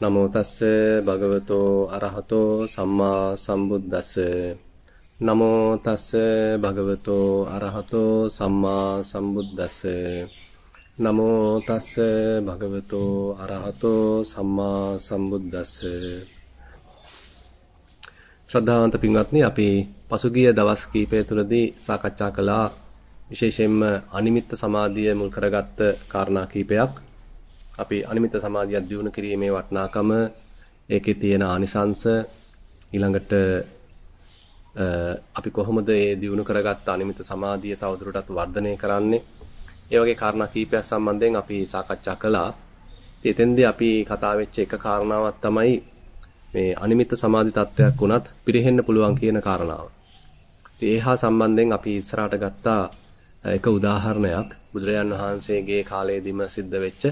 නමෝ තස්ස භගවතෝ අරහතෝ සම්මා සම්බුද්දස්ස. නමෝ තස්ස භගවතෝ අරහතෝ සම්මා සම්බුද්දස්ස. නමෝ තස්ස භගවතෝ අරහතෝ සම්මා සම්බුද්දස්ස. ශ්‍රද්ධාවන්ත පින්වත්නි අපි පසුගිය දවස් කිහිපය තුළදී සාකච්ඡා කළා. විශේෂයෙන්ම අනිමිත්ත සමාධිය මුල් කරගත්ත කාරණා කිහිපයක් අපි අනිමිත්ත සමාධියක් දියුණු කිරීමේ වටිනාකම ඒකේ තියෙන ආනිසංශ ඊළඟට අපි කොහොමද මේ දියුණු කරගත්ත අනිමිත්ත සමාධිය තවදුරටත් වර්ධනය කරන්නේ ඒ වගේ කාරණා කීපයක් සම්බන්ධයෙන් අපි සාකච්ඡා කළා. ඉතින් එතෙන්දී අපි කතා වෙච්ච එක කාරණාවක් තමයි මේ අනිමිත්ත සමාධි තත්ත්වයක් වුණත් පිරෙහෙන්න පුළුවන් කියන කාරණාව. ඉතින් ඒහා සම්බන්ධයෙන් අපි ඉස්සරහට ගත්තා එක උදාහරණයක් බුදුරජාන් වහන්සේගේ කාලයේදීම සිද්ධ වෙච්ච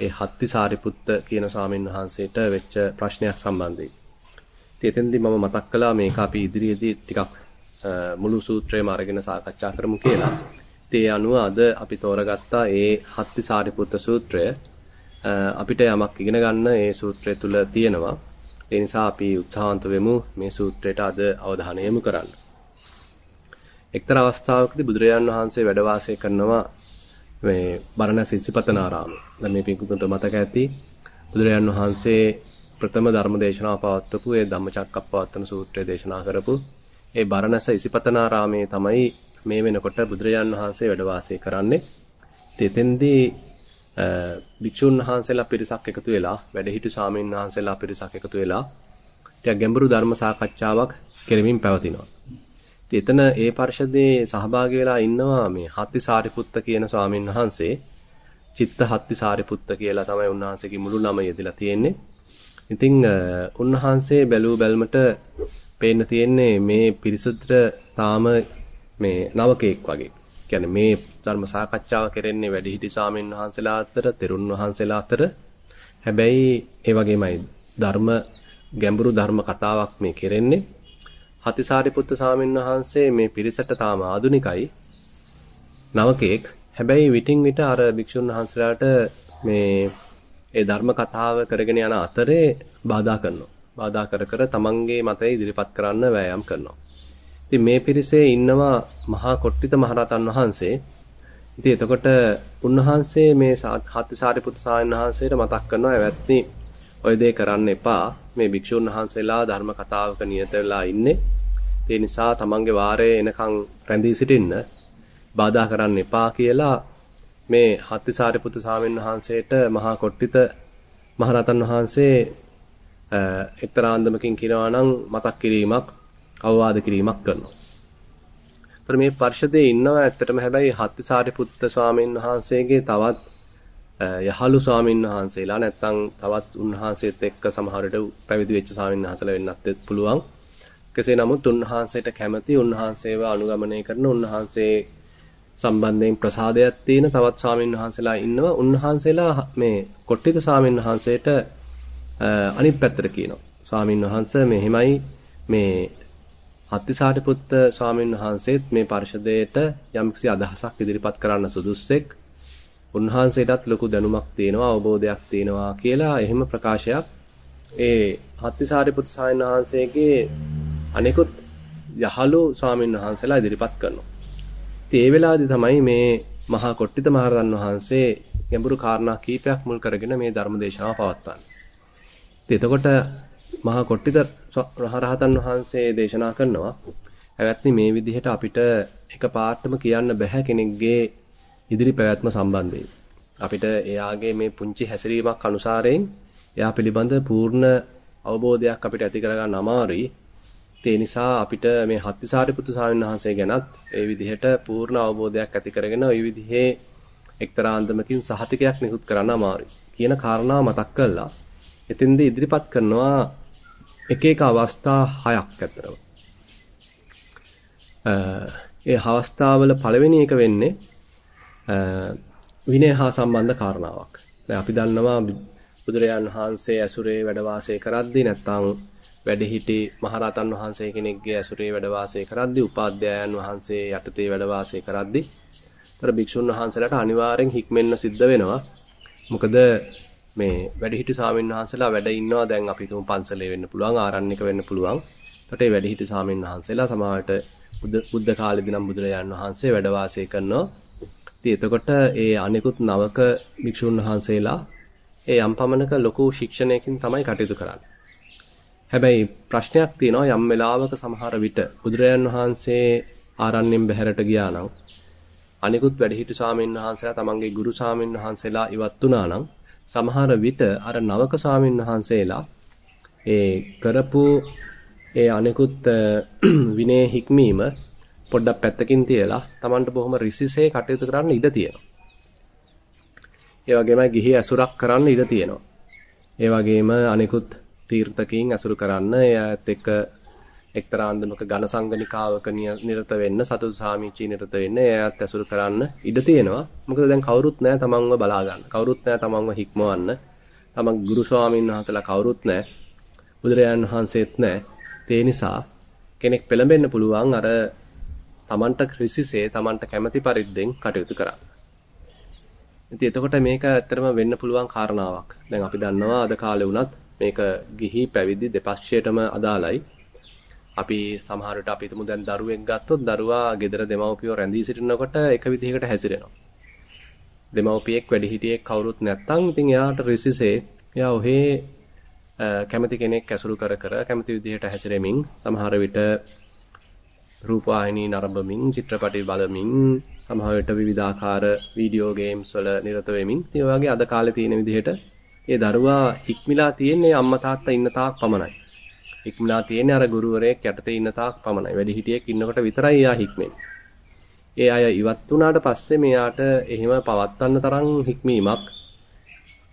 ඒ හත්ති සාරිපුත්ත කියන ස්වාමීන් වහන්සේට වෙච්ච ප්‍රශ්නයක් සම්බන්ධයෙන්. ඉතින් එතෙන්දී මම මතක් කළා මේක අපි ඉදිරියේදී ටිකක් මුළු සූත්‍රයම අරගෙන සාකච්ඡා කරමු කියලා. ඉතින් ඒ අනුව අද අපි තෝරගත්තා ඒ හත්ති සාරිපුත්ත සූත්‍රය අපිට යමක් ඉගෙන ගන්න ඒ සූත්‍රය තුල තියෙනවා. ඒ නිසා අපි උත්සාහන්ත වෙමු මේ සූත්‍රයට අද අවධානය යොමු කරන්න. එක්තරා අවස්ථාවකදී බුදුරජාන් වහන්සේ වැඩ වාසය කරනවා මේ බරණැස ඉසිපතනාරාමයේ. දැන් මේ පිටුකට මතක ඇති බුදුරජාන් වහන්සේ ප්‍රථම ධර්ම දේශනාව පවත්වපු ඒ ධම්මචක්කප්පවත්තන සූත්‍රය දේශනා කරපු ඒ බරණැස ඉසිපතනාරාමයේ තමයි මේ වෙනකොට බුදුරජාන් වහන්සේ වැඩ වාසය කරන්නේ. එතෙන්දී භික්ෂුන් වහන්සේලා පිරිසක් එකතු වෙලා වැඩහිටු සාමීන් වහන්සේලා පිරිසක් එකතු වෙලා ටිකක් ගැඹුරු ධර්ම සාකච්ඡාවක් කෙරෙමින් පැවතිනවා. එතන ඒ පරිශදේ සහභාගී වෙලා ඉන්නවා මේ හත්ති සාරිපුත්ත කියන ස්වාමීන් වහන්සේ. චිත්ත හත්ති සාරිපුත්ත කියලා තමයි උන්වහන්සේගේ මුළු නම යෙදලා තියෙන්නේ. ඉතින් උන්වහන්සේ බැලූ බැල්මට පේන්න තියෙන්නේ මේ පිරිසතර තාම මේ නවකෙක් වගේ. කියන්නේ මේ ධර්ම සාකච්ඡාව කරන්නේ වැඩිහිටි ස්වාමීන් වහන්සේලා අතර, තෙරුන් වහන්සේලා අතර. හැබැයි ඒ වගේමයි ධර්ම ගැඹුරු ධර්ම කතාවක් මේ කෙරෙන්නේ. හතිසාරිපුත්ත ස්වාමීන් වහන්සේ මේ පිරිසට තාම ආදුනිකයි නවකෙක්. හැබැයි විටින් විට අර භික්ෂුන් වහන්සේලාට මේ ඒ ධර්ම කතාව කරගෙන යන අතරේ බාධා කරනවා. බාධා කර කර තමන්ගේ මතය ඉදිරිපත් කරන්න වෑයම් කරනවා. ඉතින් මේ පිරිසේ ඉන්නවා මහා කොට්ටිත මහරහතන් වහන්සේ. ඉතින් එතකොට උන්වහන්සේ මේ හතිසාරිපුත්ත ස්වාමීන් වහන්සේට මතක් කරනවා එවත්නි ඔය දේ කරන්න එපා. මේ භික්ෂුන් වහන්සේලා ධර්ම කතාවක නියත වෙලා ඉන්නේ. ඒ නිසා තමන්ගේ වාරයේ එනකන් රැඳී සිටින්න බාධා කරන්න එපා කියලා මේ හත්තිසාරිපුත්තු ස්වාමීන් වහන්සේට මහා කොට්ටිත මහරතන් වහන්සේ එක්තරා අන්දමකින් කියනවා නම් මතක් කිරීමක් අවවාද කිරීමක් කරනවා. ඒතර මේ පරිශදයේ ඉන්නවා ඇත්තටම හැබැයි හත්තිසාරිපුත්ත ස්වාමීන් වහන්සේගේ තවත් යහළු ස්වාමීන් වහන්සේලා නැත්තම් තවත් උන්වහන්සේත් එක්ක සමහර විට පැවිදි වෙච්ච ස්වාමීන් වහන්සේලා වෙන්නත් පුළුවන්. කෙසේ නමුත් උන්වහන්සේට කැමති උන්වහන්සේව අනුගමනය කරන උන්වහන්සේ සම්බන්ධයෙන් ප්‍රසාදයක් තියෙන තවත් ස්වාමීන් වහන්සේලා ඉන්නවා. උන්වහන්සේලා මේ කොට්ටිත ස්වාමීන් වහන්සේට අනිත් පැත්තට කියනවා. ස්වාමීන් වහන්සේ මෙහිමයි මේ හත්තිසාරිපුත්ත ස්වාමීන් වහන්සේත් මේ පරිශදයට යම්කිසි අදහසක් ඉදිරිපත් කරන්න සුදුස්සෙක්. උන්වහන්සේටත් ලොකු දැනුමක් තියෙනවා, අවබෝධයක් තියෙනවා කියලා එහෙම ප්‍රකාශයක් ඒ හත්තිසාරිපුත්ත ස්වාමීන් වහන්සේගේ අනෙකුත් යහළු ස්වාමීන් වහන්සේලා ඉදිරිපත් කරනවා. ඉතින් ඒ වෙලාවේදී තමයි මේ මහා කොට්ටිත මහරහතන් වහන්සේ ගැඹුරු කාරණා කීපයක් මුල් කරගෙන මේ ධර්ම දේශනාව පවත්වන්නේ. ඉතින් එතකොට මහා කොට්ටිත රහතන් වහන්සේ දේශනා කරනවා "ඇවැත්නි මේ විදිහට අපිට එකපාරටම කියන්න බෑ කෙනෙක්ගේ ඉදිරි පැවැත්ම සම්බන්ධයෙන්. අපිට එයාගේ මේ පුංචි හැසිරීමක් අනුසාරයෙන් එයා පිළිබඳ පූර්ණ අවබෝධයක් අපිට ඇති කරගන්න අමාරුයි. ඒ නිසා අපිට මේ හත්තිසාරිපුත්තු ස්වාමීන් වහන්සේ ගැනත් ඒ විදිහට පූර්ණ අවබෝධයක් ඇති කරගෙන ওই විදිහේ එක්තරා අන්දමකින් සහතිකයක් නිකුත් කරන්න අමාරුයි කියන කාරණාව මතක් කළා. එතෙන්දී ඉදිරිපත් කරනවා එක එක අවස්ථා හයක් අතරව. ඒ අවස්ථාවල පළවෙනි එක වෙන්නේ විනය හා සම්බන්ධ කාරණාවක්. දැන් අපි දන්නවා බුදුරජාන් වහන්සේ ඇසුරේ වැඩ වාසය කරද්දී නැත්නම් වැඩහිටි මහරහතන් වහන්සේ කෙනෙක්ගේ ඇසුරේ වැඩ වාසය කරද්දී උපාධ්‍යායන් වහන්සේ යටතේ වැඩ වාසය කරද්දී තර භික්ෂුන් වහන්සේලාට අනිවාර්යෙන් හික්මෙන්න සිද්ධ වෙනවා. මොකද මේ වැඩිහිටි ස්වාමීන් වහන්සේලා වැඩ ඉන්නවා දැන් අපි තුමු පන්සලේ වෙන්න පුළුවන් ආරණ්‍යක වෙන්න පුළුවන්. එතකොට මේ වැඩිහිටි ස්වාමීන් වහන්සේලා සමාවට බුද්ධ කාලෙදී නම් බුදුරජාණන් වහන්සේ වැඩ වාසය කරනවා. ඉතින් එතකොට ඒ අනිකුත් නවක භික්ෂුන් වහන්සේලා ඒ යම් පමණක ලොකු ශික්ෂණයකින් තමයි කටයුතු කරන්නේ. හැබැයි ප්‍රශ්නයක් තියෙනවා යම් වෙලාවක සමහර විට බුදුරජාන් වහන්සේ ආරණ්‍යෙන් බැහැරට ගියා නම් අනිකුත් වැඩිහිටි ස්වාමීන් වහන්සේලා තමන්ගේ ගුරු ස්වාමීන් වහන්සේලා ඉවත් වුණා නම් සමහර විට අර නවක ස්වාමීන් වහන්සේලා ඒ කරපු ඒ අනිකුත් විනය හික්මීම පොඩ්ඩක් පැත්තකින් තියලා Tamanට බොහොම රිසිසේ කටයුතු කරන්න ඉඩ තියෙනවා. ඒ වගේම ගිහි ඇසුරක් කරන්න ඉඩ තියෙනවා. ඒ වගේම අනිකුත් තීර්ථකීන් ඇසුරු කරන්න එයාත් එක්ක එක්තරා අන්දමක ඝන සංගණිකාවක නිරත වෙන්න සතු සාමිචී නිරත වෙන්න එයාත් ඇසුරු කරන්න ඉඩ තියෙනවා. මොකද දැන් කවුරුත් නැහැ තමන්ව බලා ගන්න. කවුරුත් නැහැ තමන්ව හික්මවන්න. තමන් ගුරු ස්වාමීන් වහන්සේලා කවුරුත් නැහැ. බුදුරජාණන් වහන්සේත් නැහැ. ඒ නිසා කෙනෙක් පෙළඹෙන්න පුළුවන් අර තමන්ට ක්‍රිසිසේ තමන්ට කැමැති පරිද්දෙන් කටයුතු කරන්න. ඉතින් එතකොට මේක ඇත්තටම වෙන්න පුළුවන් කාරණාවක්. දැන් අපි දන්නවා අද කාලේ වුණත් මේක ගිහි පැවිදි දෙපක්ෂයටම අදාළයි. අපි සමහර විට අපි හිතමු දැන් දරුවෙක් ගත්තොත් දරුවා ගෙදර දෙමව්පියෝ රැඳී සිටිනකොට එක විදිහකට හැසිරෙනවා. දෙමව්පියෙක් වැඩිහිටියෙක් කවුරුත් නැත්තම් ඉතින් එයාට රිසිසේ එයා ඔහේ කැමති කෙනෙක් ඇසුරු කර කර කැමති විදිහට හැසිරෙමින් සමහර විට රූපවාහිනී නරඹමින් චිත්‍රපටි බලමින් සමහර විට විවිධාකාර වීඩියෝ ගේම්ස් වල නිරත වෙමින් ඉතින් ඔය වගේ අද කාලේ තියෙන විදිහට ඒ දරුවා හික්මිලා තියෙන්නේ අම්මා තාත්තා ඉන්න තාක් පමණයි. හික්මිලා තියෙන්නේ අර ගුරුවරයෙක් යටතේ ඉන්න තාක් පමණයි. වැඩිහිටියෙක් ඉන්නකොට විතරයි එයා හික්මෙන්නේ. ඒ අය ඉවත් වුණාට පස්සේ මෙයාට එහෙම පවත්වන්න තරම් හික්මීමක්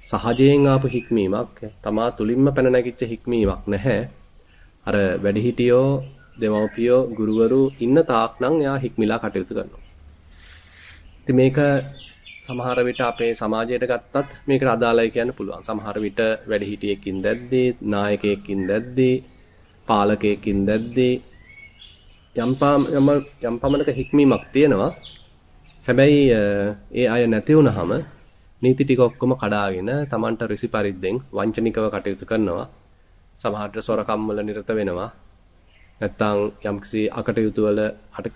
සහජයෙන් ආපු හික්මීමක් තමා තුලින්ම පැන නැගිච්ච හික්මීමක් නැහැ. අර වැඩිහිටියෝ දෙමව්පියෝ ගුරුවරු ඉන්න තාක් නම් එයා හික්මිලා කටයුතු කරනවා. ඉතින් මේක සමහර විට අපේ සමාජයට ගත්තත් මේකට අදාළයි කියන්න පුළුවන්. සමහර විට වැඩිහිටියෙක්ින් දැද්දී, නායකයෙක්ින් දැද්දී, පාලකයෙක්ින් දැද්දී යම් යම් පමණක හික්මීමක් තියෙනවා. හැබැයි ඒ අය නැති වුනහම නීති ටික ඔක්කොම කඩාගෙන Tamanට ඍසි පරිද්දෙන් වංචනිකව කටයුතු කරනවා. සමහරට සොරකම් වල නිරත වෙනවා. නැත්තම් යම්කිසි අකටයුතු වල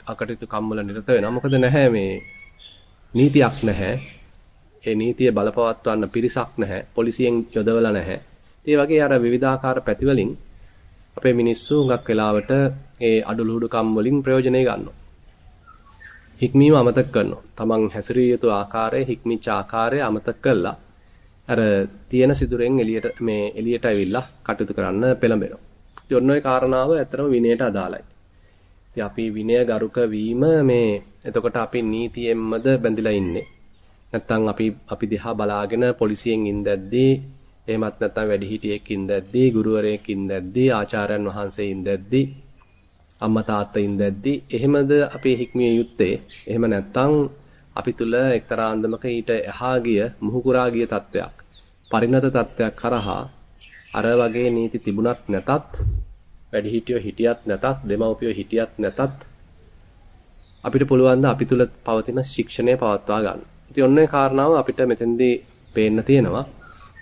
අකටයුතු කම් වල නිරත වෙනවා. මොකද නැහැ මේ නීතියක් නැහැ. ඒ නීතිය බලපවත්වන්න පිරිසක් නැහැ. පොලිසියෙන් යොදවලා නැහැ. ඒ වගේ අර විවිධාකාර පැතිවලින් අපේ මිනිස්සු හුඟක් වෙලාවට ඒ අඩලුහුඩු කම් වලින් ප්‍රයෝජනෙ ගන්නවා. හික්මීම අමතක කරනවා. තමන් හැසිරිය යුතු ආකාරය හික්මිච්ච ආකාරය අමතක කළා. අර තියෙන සිදුරෙන් එළියට මේ එළියට ඇවිල්ලා කටයුතු කරන්න පෙළඹෙනවා. ඉතින් ඔන්න ඔය කාරණාව ඇත්තටම විනයට අදාළයි. ඉතින් අපි විනය ගරුක වීම මේ එතකොට අපි නීතියෙන්මද බැඳිලා ඉන්නේ. නැත්තම් අපි අපි දිහා බලාගෙන පොලිසියෙන් ඉඳද්දී එහෙමත් නැත්නම් වැඩිහිටියෙක් ඉඳද්දී ගුරුවරයෙක් ඉඳද්දී ආචාර්යයන් වහන්සේ ඉඳද්දී අම්මා තාත්තා ඉඳද්දි එහෙමද අපේ හික්මිය යුත්තේ එහෙම නැත්නම් අපි තුල එක්තරා අන්දමක ඊට එහා ගිය මුහුකුරා ගිය තත්වයක් පරිණත තත්වයක් කරහා අර වගේ නීති තිබුණත් නැතත් වැඩිහිටියෝ හිටියත් නැතත් දෙමව්පියෝ හිටියත් නැතත් අපිට පුළුවන් ද අපි තුල පවතින ශික්ෂණය පවත්වා ගන්න. ඉතින් ඔන්න ඒ කාරණාව අපිට මෙතෙන්දී පේන්න තියෙනවා.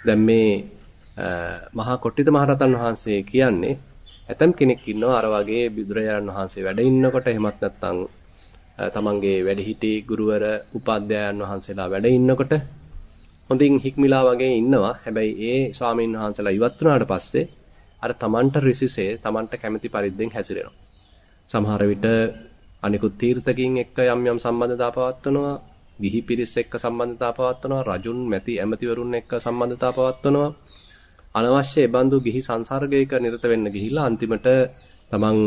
දැන් මේ මහා කොට්ටිත මහරහතන් වහන්සේ කියන්නේ ඇතම් කෙනෙක් ඉන්නවා අර වගේ බුදුරජාණන් වහන්සේ වැඩ ඉන්නකොට එහෙමත් නැත්නම් තමන්ගේ වැඩිහිටි ගුරුවර උපාධ්‍යායන් වහන්සේලා වැඩ ඉන්නකොට හොඳින් හික්මිලා වගේ ඉන්නවා. හැබැයි ඒ ස්වාමීන් වහන්සේලා ඉවත් වුණාට පස්සේ අර තමන්ට රිසිසේ තමන්ට කැමති පරිද්දෙන් හැසිරෙනවා. සමහර විට අනිකුත් තීර්ථකින් එක්ක යම් යම් සම්බන්ධතා පවත්වනවා. ගිහි පිරිස් එක්ක සම්බන්ධතා පවත්වනවා. රජුන් මැති ඇමතිවරුන් එක්ක සම්බන්ධතා පවත්වනවා. අනවශ්‍ය ඒබඳු ගිහි සංසර්ගයක නිරත වෙන්න ගිහිල්ලා අන්තිමට තමන්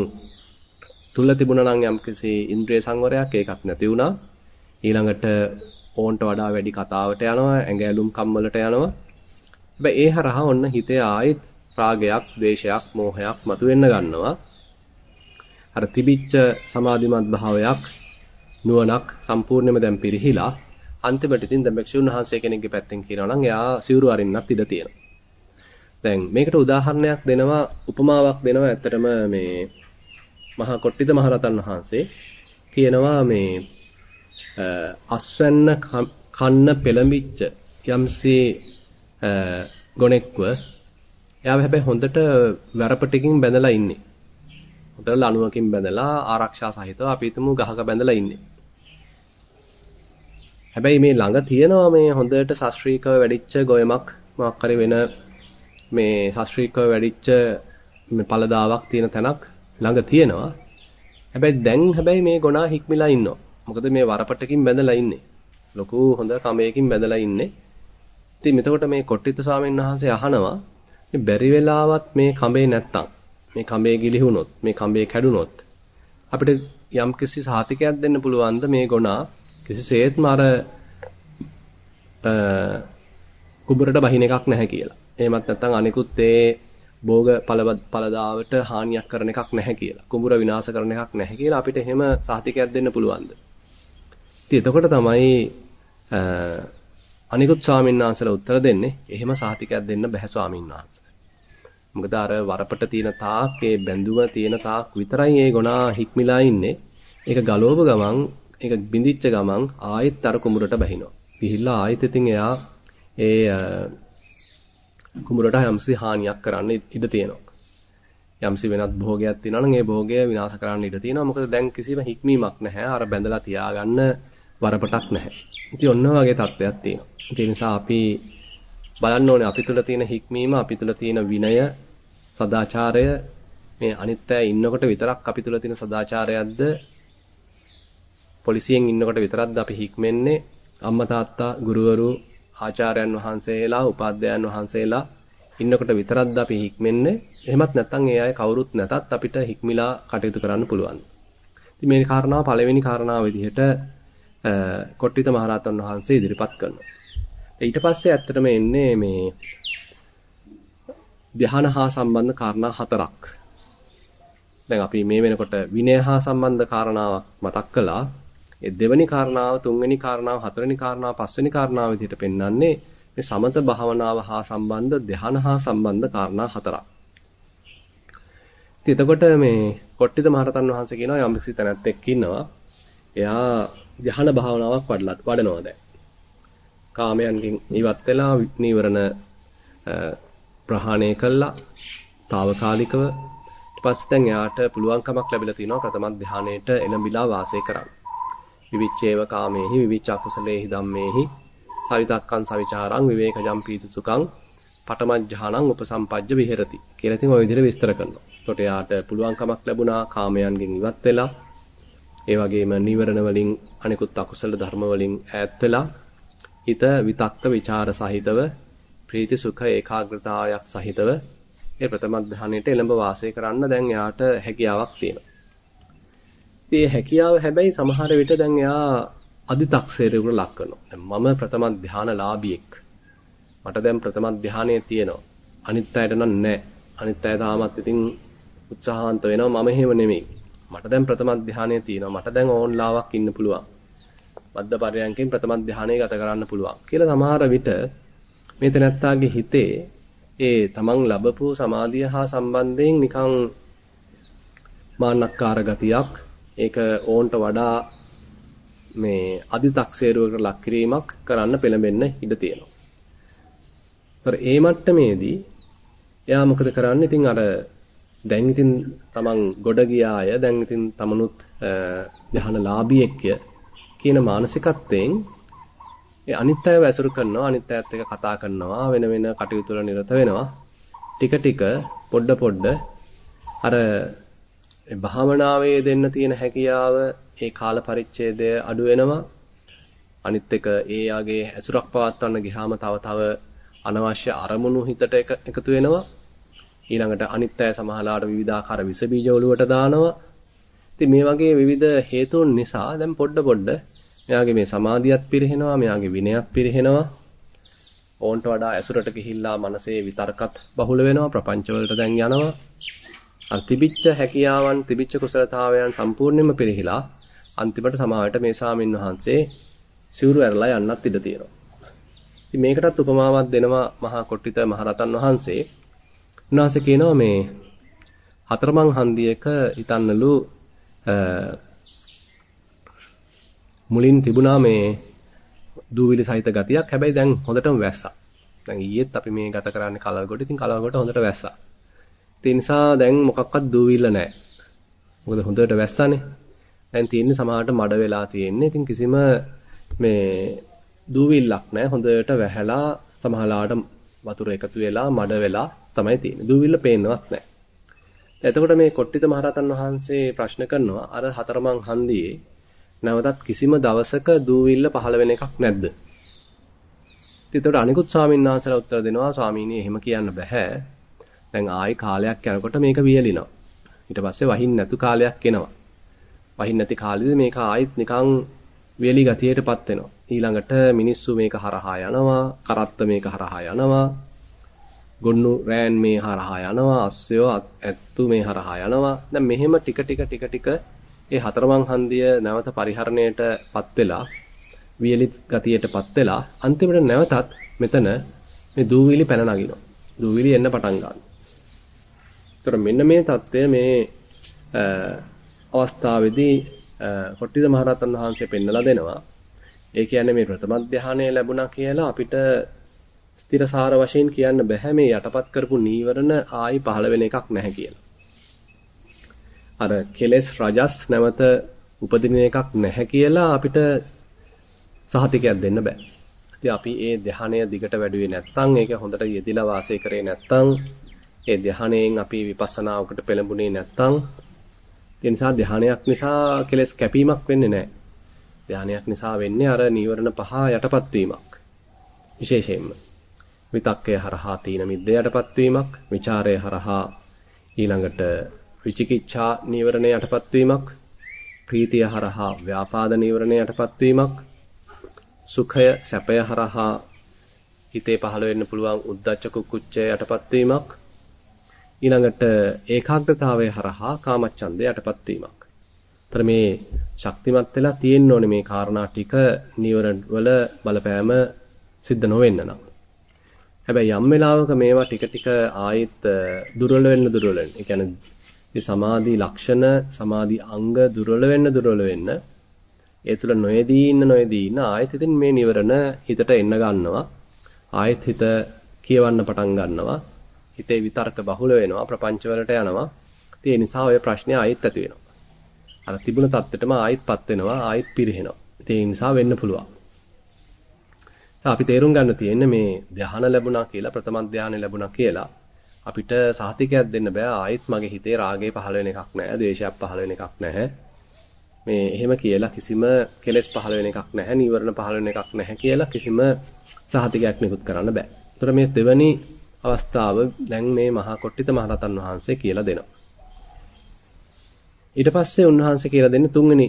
තුල තිබුණා නම් යම්කිසි ඉන්ද්‍රිය සංවරයක් ඒකත් නැති වුණා. ඊළඟට ඕන්ට වඩා වැඩි කතාවට යනවා, ඇඟැලුම් කම්වලට යනවා. හැබැයි ඒ හරහා ඔන්න හිතේ ආයෙත් රාගයක්, ද්වේෂයක්, මෝහයක් මතුවෙන්න ගන්නවා. අර තිබිච්ච සමාධිමත් භාවයක් නුවණක් සම්පූර්ණයෙන්ම දැන් පිරිහිලා අන්තිමට ඉතින් දැන් භික්ෂුන් වහන්සේ කෙනෙක්ගේ පැත්තෙන් කියනවා නම් එයා සිවුරු අරින්නත් ඉඩ තියෙනවා. දැන් මේකට උදාහරණයක් දෙනවා උපමාවක් දෙනවා ඇත්තටම මේ මහා කොට්ටිත මහරතන් වහන්සේ කියනවා මේ අස්වැන්න කන්න පෙළඹිච්ච යම්සේ ගොනෙක්ව එයාව හැබැයි හොඳට වැරපටිකින් බැඳලා ඉන්නේ. හොඳට ලණුවකින් බැඳලා ආරක්ෂා සහිතව අපි හිතමු ගහක බැඳලා ඉන්නේ. හැබැයි මේ ළඟ තියෙනවා මේ හොඳට ශාස්ත්‍රීයව වැඩිච්ච ගොයමක් මොකක් හරි වෙන මේ ශාස්ත්‍රීයව වැඩිච්ච මේ පළදාවක් තියෙන තැනක් ළඟ තියෙනවා. හැබැයි දැන් හැබැයි මේ ගොනා හික්මිලා ඉන්නවා. මොකද මේ වරපටකින් බැඳලා ඉන්නේ. ලොකු හොඳ කමයකින් බැඳලා ඉන්නේ. ඉතින් මෙතකොට මේ කොට්ටිත ස්වාමීන් වහන්සේ අහනවා මේ බැරි වෙලාවත් මේ කඹේ නැත්තම් මේ කඹේ ගිලිහුනොත් මේ කඹේ කැඩුනොත් අපිට යම් කිසි සාතිකයක් දෙන්න පුළුවන්ද මේ ගොනා කිසිසේත්ම අර කුඹරට බහින එකක් නැහැ කියලා. එහෙමත් නැත්නම් අනිකුත් ඒ භෝග පළදාවට හානියක් කරන එකක් නැහැ කියලා. කුඹුර විනාශ කරන එකක් නැහැ කියලා අපිට එහෙම සාතිකයක් දෙන්න පුළුවන්ද? ඉතින් එතකොට තමයි අනිකුත් ස්වාමීන් වහන්සේලා උත්තර දෙන්නේ එහෙම සාතිකයක් දෙන්න බෑ ස්වාමීන් වහන්සේ. මොකද අර වරපට තියෙන තාක් ඒ බැඳුම තියෙන තාක් විතරයි ඒ ගොනා හික්මිලා ඉන්නේ. ඒක ගලවපු ගමන් ඒක බිඳිච්ච ගමන් ආයෙත් අර කුඹුරට බහිනවා. ගිහිල්ලා ආයෙත් ඉතින් එයා ඒ කුඹුරට යම්සි හානියක් කරන්න ඉඩ තියෙනවා. යම්සි වෙනත් භෝගයක් තියෙනවා නම් ඒ භෝගය විනාශ කරන්න ඉඩ තියෙනවා. මොකද දැන් කිසිම හික්මීමක් නැහැ. අර බැඳලා තියාගන්න වරපටක් නැහැ. ඉතින් ඔන්න වගේ තත්ත්වයක් තියෙනවා. ඒ නිසා අපි බලන්න ඕනේ අපි තුල තියෙන හික්මීම, අපි තුල තියෙන විනය, සදාචාරය මේ අනිත් අය ඉන්නකොට විතරක් අපි තුල තියෙන සදාචාරයක්ද පොලිසියෙන් ඉන්නකොට විතරක්ද අපි හික්මෙන්නේ අම්මා තාත්තා ගුරුවරු ආචාර්යයන් වහන්සේලා උපාධ්‍යයන් වහන්සේලා ඉන්නකොට විතරක්ද අපි හික්මෙන්නේ එහෙමත් නැත්නම් ඒ අය කවුරුත් නැතත් අපිට හික්මිලා කටයුතු කරන්න පුළුවන්. ඉතින් මේ කාරණාව පළවෙනි කාරණාව විදිහට කොට්ටිත මහරහතන් වහන්සේ ඉදිරිපත් කරනවා. ඊට පස්සේ ඇත්තටම එන්නේ මේ ධ්‍යාන හා සම්බන්ධ කාරණා හතරක්. දැන් අපි මේ වෙනකොට විනය හා සම්බන්ධ කාරණාවක් මතක් කළා. ඒ දෙවෙනි කාරණාව, තුන්වෙනි කාරණාව, හතරවෙනි කාරණාව, පස්වෙනි කාරණාව විදිහට පෙන්වන්නේ මේ සමත භාවනාව හා සම්බන්ධ ධ්‍යාන හා සම්බන්ධ කාරණා හතරක්. ඉතින් එතකොට මේ කොට්ටිත මහරතන් වහන්සේ කියනවා යම් කිසි තැනැත්තෙක් ඉන්නවා. එයා ධ්‍යාන භාවනාවක් වඩලා වඩනවා දැන්. කාමයන්ගෙන් ඉවත් වෙලා නීවරණ ප්‍රහාණය කළා. తాවකාලිකව ඊට පස්සේ දැන් එයාට පුළුවන්කමක් ලැබිලා තිනවා ප්‍රථම ධ්‍යානයේට එළඹිලා වාසය කරන්න. විවිච්ඡේව කාමේහි විවිච්ඡ අකුසලේහි ධම්මේහි සවිතක්කං සවිචාරං විවේකජම් පීති සුඛං පටමජ්ජහානං උපසම්පජ්ජ විහෙරති කියලා ඉතින් ওই විදිහට විස්තර කරනවා. එතකොට යාට පුළුවන්කමක් ලැබුණා කාමයන්ගෙන් ඉවත් වෙලා ඒ වගේම නිවරණ වලින් අනිකුත් අකුසල ධර්ම වලින් ඈත් වෙලා හිත විතක්ක ਵਿਚාර සහිතව ප්‍රීති සුඛ ඒකාග්‍රතාවයක් සහිතව ඒ ප්‍රථම ධානයට එළඹ වාසය කරන්න දැන් එයාට හැකියාවක් තියෙනවා. මේ හැකියාව හැබැයි සමහර විට දැන් එයා අදි탁සේරේකට ලක් කරනවා. දැන් මම ප්‍රථම ධානලාභියෙක්. මට දැන් ප්‍රථම ධානය තියෙනවා. අනිත් අයට නම් නැහැ. අනිත් අය තාමත් ඉතින් උත්සාහවන්ත වෙනවා මම එහෙම නෙමෙයි. මට දැන් ප්‍රථම ධානයේ තියෙනවා. මට දැන් ඕන්ලාවක් ඉන්න පුළුවන්. මද්ද පරයන්කෙන් ප්‍රථම ධානය ගත කරන්න පුළුවන්. කියලා සමහර විට මේ තැනත්තාගේ හිතේ ඒ තමන් ලැබපු සමාධිය හා සම්බන්ධයෙන් නිකන් මාන්නක්කාර ගතියක් ඒක ඕන්ට වඩා මේ අදි탁සේරුවකට ලක් කිරීමක් කරන්න පෙළඹෙන්න ඉඩ තියෙනවා. ඒතර ඒ මට්ටමේදී එයා මොකද කරන්නේ? ඉතින් අර දැන් ඉතින් තමන් ගොඩ ගියාය දැන් ඉතින් තමනුත් ධානලාභියෙක්ය කියන මානසිකත්වයෙන් ඒ අනිත් අයව ඇසුරු කරනවා අනිත් අයත් එක්ක කතා කරනවා වෙන වෙන කටයුතු වල නිරත වෙනවා. ටික ටික පොඩ පොඩ අර භාවනාවේ දෙන්න තියෙන හැකියාව ඒ කාල පරිච්ඡේදය අඩු වෙනවා. අනිත් එක ඒ යාගේ ඇසුරක් පවත්වන්න ගියාම තව තව අනවශ්‍ය අරමුණු හිතට එකතු වෙනවා. ඊළඟට අනිත් අය සමහරලාට විවිධාකාර විස බීජ ඔලුවට දානවා ඉතින් මේ වගේ විවිධ හේතුන් නිසා දැන් පොඩ පොඩ මෙයාගේ මේ සමාධියත් පිරිහෙනවා, මෙයාගේ විනයත් පිරිහෙනවා. ඕන්ට වඩා ඇසුරට ගිහිල්ලා මනසේ විතර්කත් බහුල වෙනවා, ප්‍රපංච වලට දැන් යනවා. අර තිබිච්ච හැකියාවන්, තිබිච්ච කුසලතාවයන් සම්පූර්ණයෙන්ම පිරිහිලා අන්තිමට සමාවට මේ සාමින් වහන්සේ සිවුරු ඇරලා යන්නත් ඉඩ තියෙනවා. ඉතින් මේකටත් උපමාවක් දෙනවා මහා කොට්ටිත මහරතන් වහන්සේ. උන්වහන්සේ කියනවා මේ හතරමං හන්දියක හිතන්නලු මුලින් තිබුණා මේ දූවිලි සහිත ගතියක්. හැබැයි දැන් හොඳටම වැස්සා. දැන් ඊයේත් අපි මේ ගත කරන්නේ කලවගොඩ. ඉතින් කලවගොඩ හොඳට වැස්සා. ඒ නිසා දැන් මොකක්වත් දූවිල්ල නැහැ. මොකද හොඳට වැස්සනේ. දැන් තියෙන්නේ සමහරට මඩ වෙලා තියෙන්නේ. ඉතින් කිසිම මේ දූවිල්ලක් නැහැ. හොඳට වැහැලා සමහරලාට වතුර එකතු වෙලා මඩ වෙලා තමයි තියෙන්නේ. දූවිල්ල පේන්නවත් නැහැ. එතකොට මේ කොට්ටිත මහරහතන් වහන්සේ ප්‍රශ්න කරනවා අර හතරමං හන්දියේ නැවතත් කිසිම දවසක දූවිල්ල පහළ වෙන එකක් නැද්ද? එතකොට අනිකුත් ස්වාමීන් වහන්සේලා උත්තර දෙනවා ස්වාමීනි එහෙම කියන්න බෑ. දැන් ආයි කාලයක් යනකොට මේක වියලිනවා. ඊට පස්සේ වහින්න නැතු කාලයක් එනවා. වහින්න නැති කාලෙදි මේක ආයිත් නිකන් වියලි ගතියටපත් වෙනවා. ඊළඟට මිනිස්සු මේක හරහා යනවා, කරත්ත මේක හරහා යනවා. ගොන්නු රෑන් මේ හරහා යනවා, අස්සයෝ ඇත්තු මේ හරහා යනවා. දැන් මෙහෙම ටික ටික ටික ටික ඒ හතරමං හන්දිය නැවත පරිහරණයටපත් වෙලා වියලි ගතියටපත් වෙලා අන්තිමට නැවතත් මෙතන මේ දූවිලි පැන නගිනවා. දූවිලි එන්න පටන් ගන්නවා. ඒතර මෙන්න මේ தත්ත්වය මේ අවස්ථාවේදී කොට්ටිද මහරහතන් වහන්සේ පෙන්නලා දෙනවා. ඒ කියන්නේ මේ ප්‍රථම ධානය ලැබුණා කියලා අපිට ස්ථිරසාර වශයෙන් කියන්න බෑ මේ යටපත් කරපු නීවරණ ආයි පහළ වෙන එකක් නැහැ කියලා. අර කෙලෙස් රජස් නැවත උපදින එකක් නැහැ කියලා අපිට සහතිකයක් දෙන්න බෑ. ඉතින් අපි ඒ ධානය දිගට වැඩුවේ නැත්නම් ඒක හොඳට යෙදිලා වාසය කරේ නැත්නම් ඒ ධානයෙන් අපි විපස්සනාවකට පෙළඹුණේ නැත්නම් ඒ නිසා ධානයක් නිසා කෙලස් කැපීමක් වෙන්නේ නැහැ. ධානයක් නිසා වෙන්නේ අර නීවරණ පහ යටපත් වීමක්. විශේෂයෙන්ම විතක්කය හරහා තීන මිද්ද යටපත් වීමක්, ਵਿਚාරය හරහා ඊළඟට විචිකිච්ඡා නීවරණ යටපත් වීමක්, ප්‍රීතිය හරහා ව්‍යාපාද නීවරණ යටපත් වීමක්, සුඛය සැපය හරහා හිතේ පහළ වෙන්න පුළුවන් උද්දච්ච කුක්කුච්චය යටපත් වීමක් ඊළඟට ඒකාග්‍රතාවය හරහා කාමච්ඡන්දය යටපත් වීමක්. ତර මේ ශක්තිමත් වෙලා තියෙන්න ඕනේ මේ කාරණා ටික නිවරණ වල බලපෑම සිද්ධ නොවෙන්න නම්. හැබැයි යම් වෙලාවක මේවා ටික ටික ආයෙත් දුර්වල වෙන්න දුර්වල වෙන්න. ඒ කියන්නේ මේ සමාධි ලක්ෂණ සමාධි අංග දුර්වල වෙන්න දුර්වල වෙන්න ඒ තුල නොයදී ඉන්න නොයදී ඉන්න ආයෙත් ඉතින් මේ නිවරණ හිතට එන්න ගන්නවා. ආයෙත් හිත කියවන්න පටන් ගන්නවා. හිතේ විතර්ක බහුල වෙනවා ප්‍රපංච වලට යනවා. ඉතින් ඒ නිසා ඔය ප්‍රශ්නේ ආයෙත් ඇති වෙනවා. අර තිබුණ தත්ත්වෙටම ආයෙත්පත් වෙනවා ආයෙත් පිරිහෙනවා. ඉතින් ඒ නිසා වෙන්න පුළුවන්. අපි තේරුම් ගන්න තියෙන්නේ මේ ධ්‍යාන ලැබුණා කියලා ප්‍රථම ධ්‍යාන ලැබුණා කියලා අපිට සහතිකයක් දෙන්න බෑ ආයෙත් මගේ හිතේ රාගය පහළ වෙන එකක් නැහැ ද්වේෂයක් පහළ වෙන එකක් නැහැ මේ එහෙම කියලා කිසිම කෙලෙස් පහළ වෙන එකක් නැහැ නීවරණ පහළ වෙන එකක් නැහැ කියලා කිසිම සහතිකයක් නිකුත් කරන්න බෑ. ඒතර මේ දෙවැනි අවස්ථාව දැන් මේ මහා කොට්ටිත මහරතන් වහන්සේ කියලා දෙනවා. ඊට පස්සේ උන්වහන්සේ කියලා දෙන්නේ තුන්වෙනි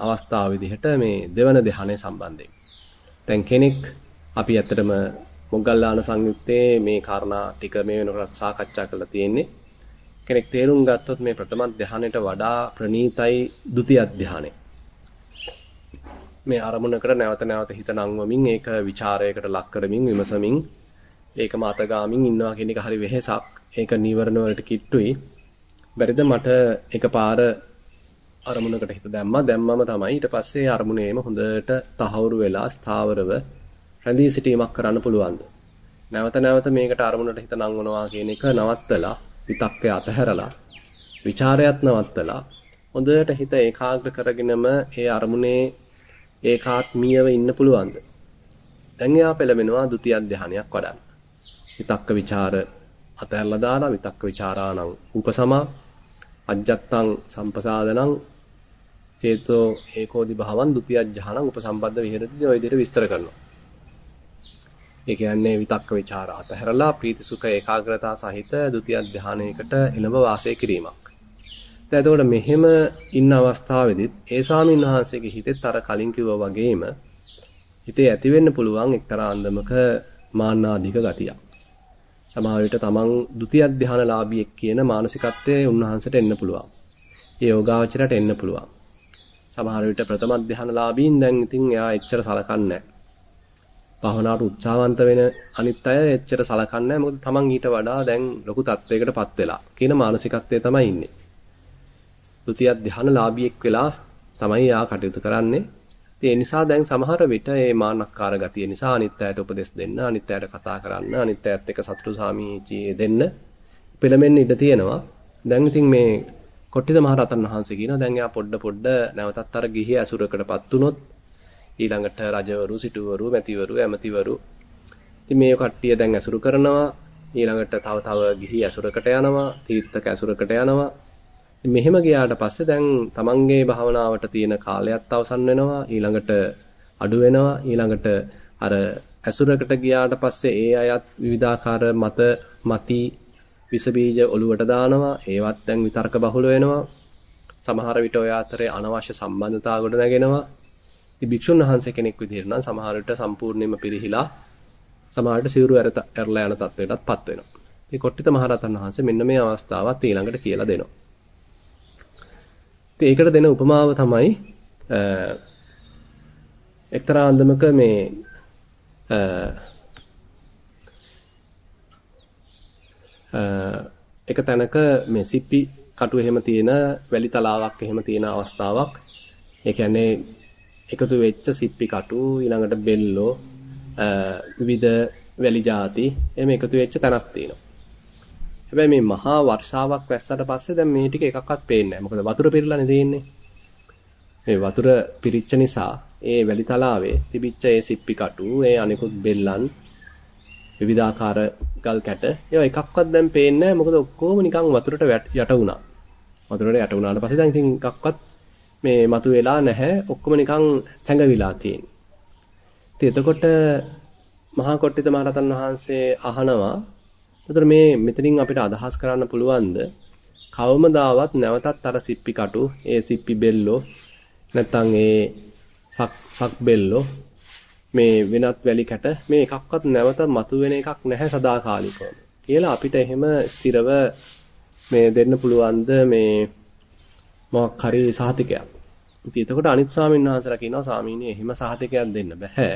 අවස්ථාව විදිහට මේ දෙවන ධ්‍යානය සම්බන්ධයෙන්. දැන් කෙනෙක් අපි ඇත්තටම මොග්ගල්ලාන සංයුත්තේ මේ කාරණා ටික මේ වෙනකොට සාකච්ඡා කරලා තියෙන්නේ. කෙනෙක් තේරුම් ගත්තොත් මේ ප්‍රථම ධ්‍යානයට වඩා ප්‍රණීතයි ဒုတိ ය ධ්‍යානය. මේ අරමුණකට නැවත නැවත හිත නංවමින් ඒක ਵਿਚාරයකට ලක් කරමින් විමසමින් ඒකම අතගාමින් ඉන්නවා කියන එක හරි වෙහෙසක්. ඒක නීවරණ වලට කිට්ටුයි. බැරිද මට එකපාර අරමුණකට හිත දැම්මා. දැම්මම තමයි ඊට පස්සේ අරමුණේම හොඳට තහවුරු වෙලා ස්ථාවරව රැඳී සිටීමක් කරන්න පුළුවන්ද? නැවත නැවත මේකට අරමුණට හිත නංවනවා කියන එක නවත්තලා විතක්කය අතහැරලා ਵਿਚාරයත් නවත්තලා හොඳට හිත ඒකාග්‍ර කරගෙනම ඒ අරමුණේ ඒකාත්මීයව ඉන්න පුළුවන්ද? දැන් එයා පෙළඹෙනවා ဒုတိ ය ධානයක් වඩන්න. විතක්ක ਵਿਚාර අතහැරලා දාලා විතක්ක ਵਿਚාරාණං උපසමා අජ්ජත්තං සම්පසාදනං චේතෝ ඒකෝදි භාවං ဒ ුතිය ඥානං උපසම්බද්ධ විහෙරති ඔය විදිහට විස්තර කරනවා. ඒ කියන්නේ විතක්ක ਵਿਚාර අතහැරලා ප්‍රීති සුඛ ඒකාග්‍රතාව සහිත ဒ ුතිය ඥානයකට එළඹ වාසය කිරීමක්. දැන් එතකොට මෙහෙම ඉන්න අවස්ථාවේදීත් ඒ ස්වාමීන් වහන්සේගේ හිතෙත් අර කලින් කිව්වා වගේම හිතේ ඇති වෙන්න පුළුවන් එක්තරා අන්දමක මාන්නාධික ගතියක්. සමහර විට තමන් ဒုတိ ය ධානලාභියෙක් කියන මානසිකත්වයේ උන්වහන්සේට එන්න පුළුවන්. ඒ යෝගාවචරයට එන්න පුළුවන්. සමහර විට ප්‍රථම ධානලාභීන් දැන් ඉතින් එයා එච්චර සලකන්නේ නැහැ. භවනාට උත්සාහවන්ත වෙන අනිත් අය එච්චර සලකන්නේ නැහැ. මොකද තමන් ඊට වඩා දැන් ලොකු තත්වයකටපත් වෙලා කියන මානසිකත්වයේ තමයි ඉන්නේ. ဒုတိ ය ධානලාභියෙක් වෙලා තමයි යා කටයුතු කරන්නේ. ඒ නිසා දැන් සමහර විට මේ මාන්නක්කාර ගතිය නිසා අනිත් අයට උපදෙස් දෙන්න, අනිත් අයට කතා කරන්න, අනිත් අයත් එක්ක සතුටු සාමීචියේ දෙන්න පෙළමෙන්න ඉඩ තියෙනවා. දැන් ඉතින් මේ කොට්ටිත මහරහතන් වහන්සේ කියනවා දැන් එයා පොඩ පොඩ නැවතත් අර ගිහි ඇසුරකටපත් වුනොත් ඊළඟට රජවරු, සිටුවරු, මැතිවරු, ඇමතිවරු ඉතින් මේ කට්ටිය දැන් ඇසුරු කරනවා ඊළඟට තව තව ගිහි ඇසුරකට යනවා, තීර්ථක ඇසුරකට යනවා. මෙහෙම ගියාට පස්සේ දැන් තමන්ගේ භාවනාවට තියෙන කාලයත් අවසන් වෙනවා ඊළඟට අඩු වෙනවා ඊළඟට අර ඇසුරකට ගියාට පස්සේ ඒ අයත් විවිධාකාර මත මති විස බීජ ඔලුවට දානවා. ඒවත් දැන් විතර්ක බහුල වෙනවා. සමහර විට ඔය අතරේ අනවශ්‍ය සම්බන්ධතා ගොඩ නැගෙනවා. ඉතින් භික්ෂුන් වහන්සේ කෙනෙක් විදිහට නම් සමහර විට සම්පූර්ණයෙන්ම පිරිහිලා සමහරට සිවුරු ඇරලා යන තත්වයකටපත් වෙනවා. ඉතින් කොට්ටිත මහරහතන් වහන්සේ මෙන්න මේ අවස්ථාවත් ඊළඟට කියලා දෙනවා. ඉතින් ඒකට දෙන උපමාව තමයි එක්තරා අන්දමක මේ එක තැනක මේ සිප්පි කටු එහෙම තියෙන වැලි තලාවක් එහෙම තියෙන අවස්ථාවක්. ඒ කියන්නේ එකතු වෙච්ච සිප්පි කටු ඊළඟට බෙල්ලෝ විවිධ වැලි ಜಾති එහෙම එකතු වෙච්ච තැනක් තියෙනවා. හැබැයි මේ මහා වර්ෂාවක් වැස්සට පස්සේ දැන් මේ ටික එකක්වත් පේන්නේ නැහැ. මොකද වතුර පිරලානේ තියෙන්නේ. මේ වතුර පිරිච්ච නිසා ඒ වැලි තලාවේ තිබිච්ච ඒ සිප්පි කටු, ඒ අනිකුත් බෙල්ලන්, විවිධාකාර ගල් කැට ඒවා එකක්වත් දැන් පේන්නේ නැහැ. මොකද ඔක්කොම නිකන් වතුරට යට වුණා. වතුරට යට වුණාට පස්සේ දැන් ඉතින් එකක්වත් මේ මතු වෙලා නැහැ. ඔක්කොම නිකන් සැඟවිලා තියෙන්නේ. ඉතින් එතකොට මහා කොට්ටිත මහරතන් වහන්සේ අහනවා එතකොට මේ මෙතනින් අපිට අදහස් කරන්න පුළුවන්ද කවමදාවත් නැවතත් අර සිප්පි කටු, ඒ සිප්පි බෙල්ලෝ නැත්තම් ඒ සක් සක් බෙල්ලෝ මේ වෙනත් වැලි කැට මේ එකක්වත් නැවත මතුවෙන එකක් නැහැ සදාකාලිකව කියලා අපිට එහෙම ස්ථිරව මේ දෙන්න පුළුවන්ද මේ මොකක් හරි සහතිකයක්. ඉතින් එතකොට අනිත් ස්වාමීන් වහන්සේලා කියනවා ස්වාමීනි එහෙම සහතිකයක් දෙන්න බෑ.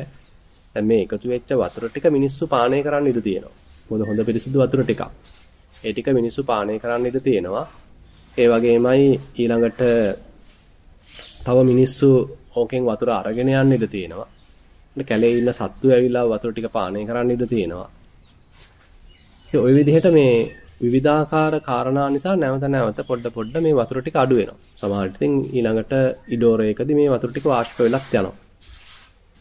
දැන් මේ එකතු වෙච්ච වතුර ටික මිනිස්සු පානය කරන්න ඉඩ තියෙනවා. මොකද හොඳ පිරිසිදු වතුර ටිකක්. ඒ ටික මිනිස්සු පානය කරන්න ඉඩ තියෙනවා. ඒ වගේමයි ඊළඟට තව මිනිස්සු ඕකෙන් වතුර අරගෙන යන්න ඉඩ තියෙනවා. කැලේ ඉන්න සත්තු ඇවිල්ලා වතුර ටික පානය කරන්න ඉඩ තියෙනවා. ওই විදිහට මේ විවිධාකාර කාරණා නිසා නැවත නැවත පොඩ පොඩ මේ වතුර ටික අඩු වෙනවා. සමහරවිට ඉතින් ඊළඟට ඉඩෝරයකදී මේ වතුර ටික වාෂ්ප වෙලක් යනවා.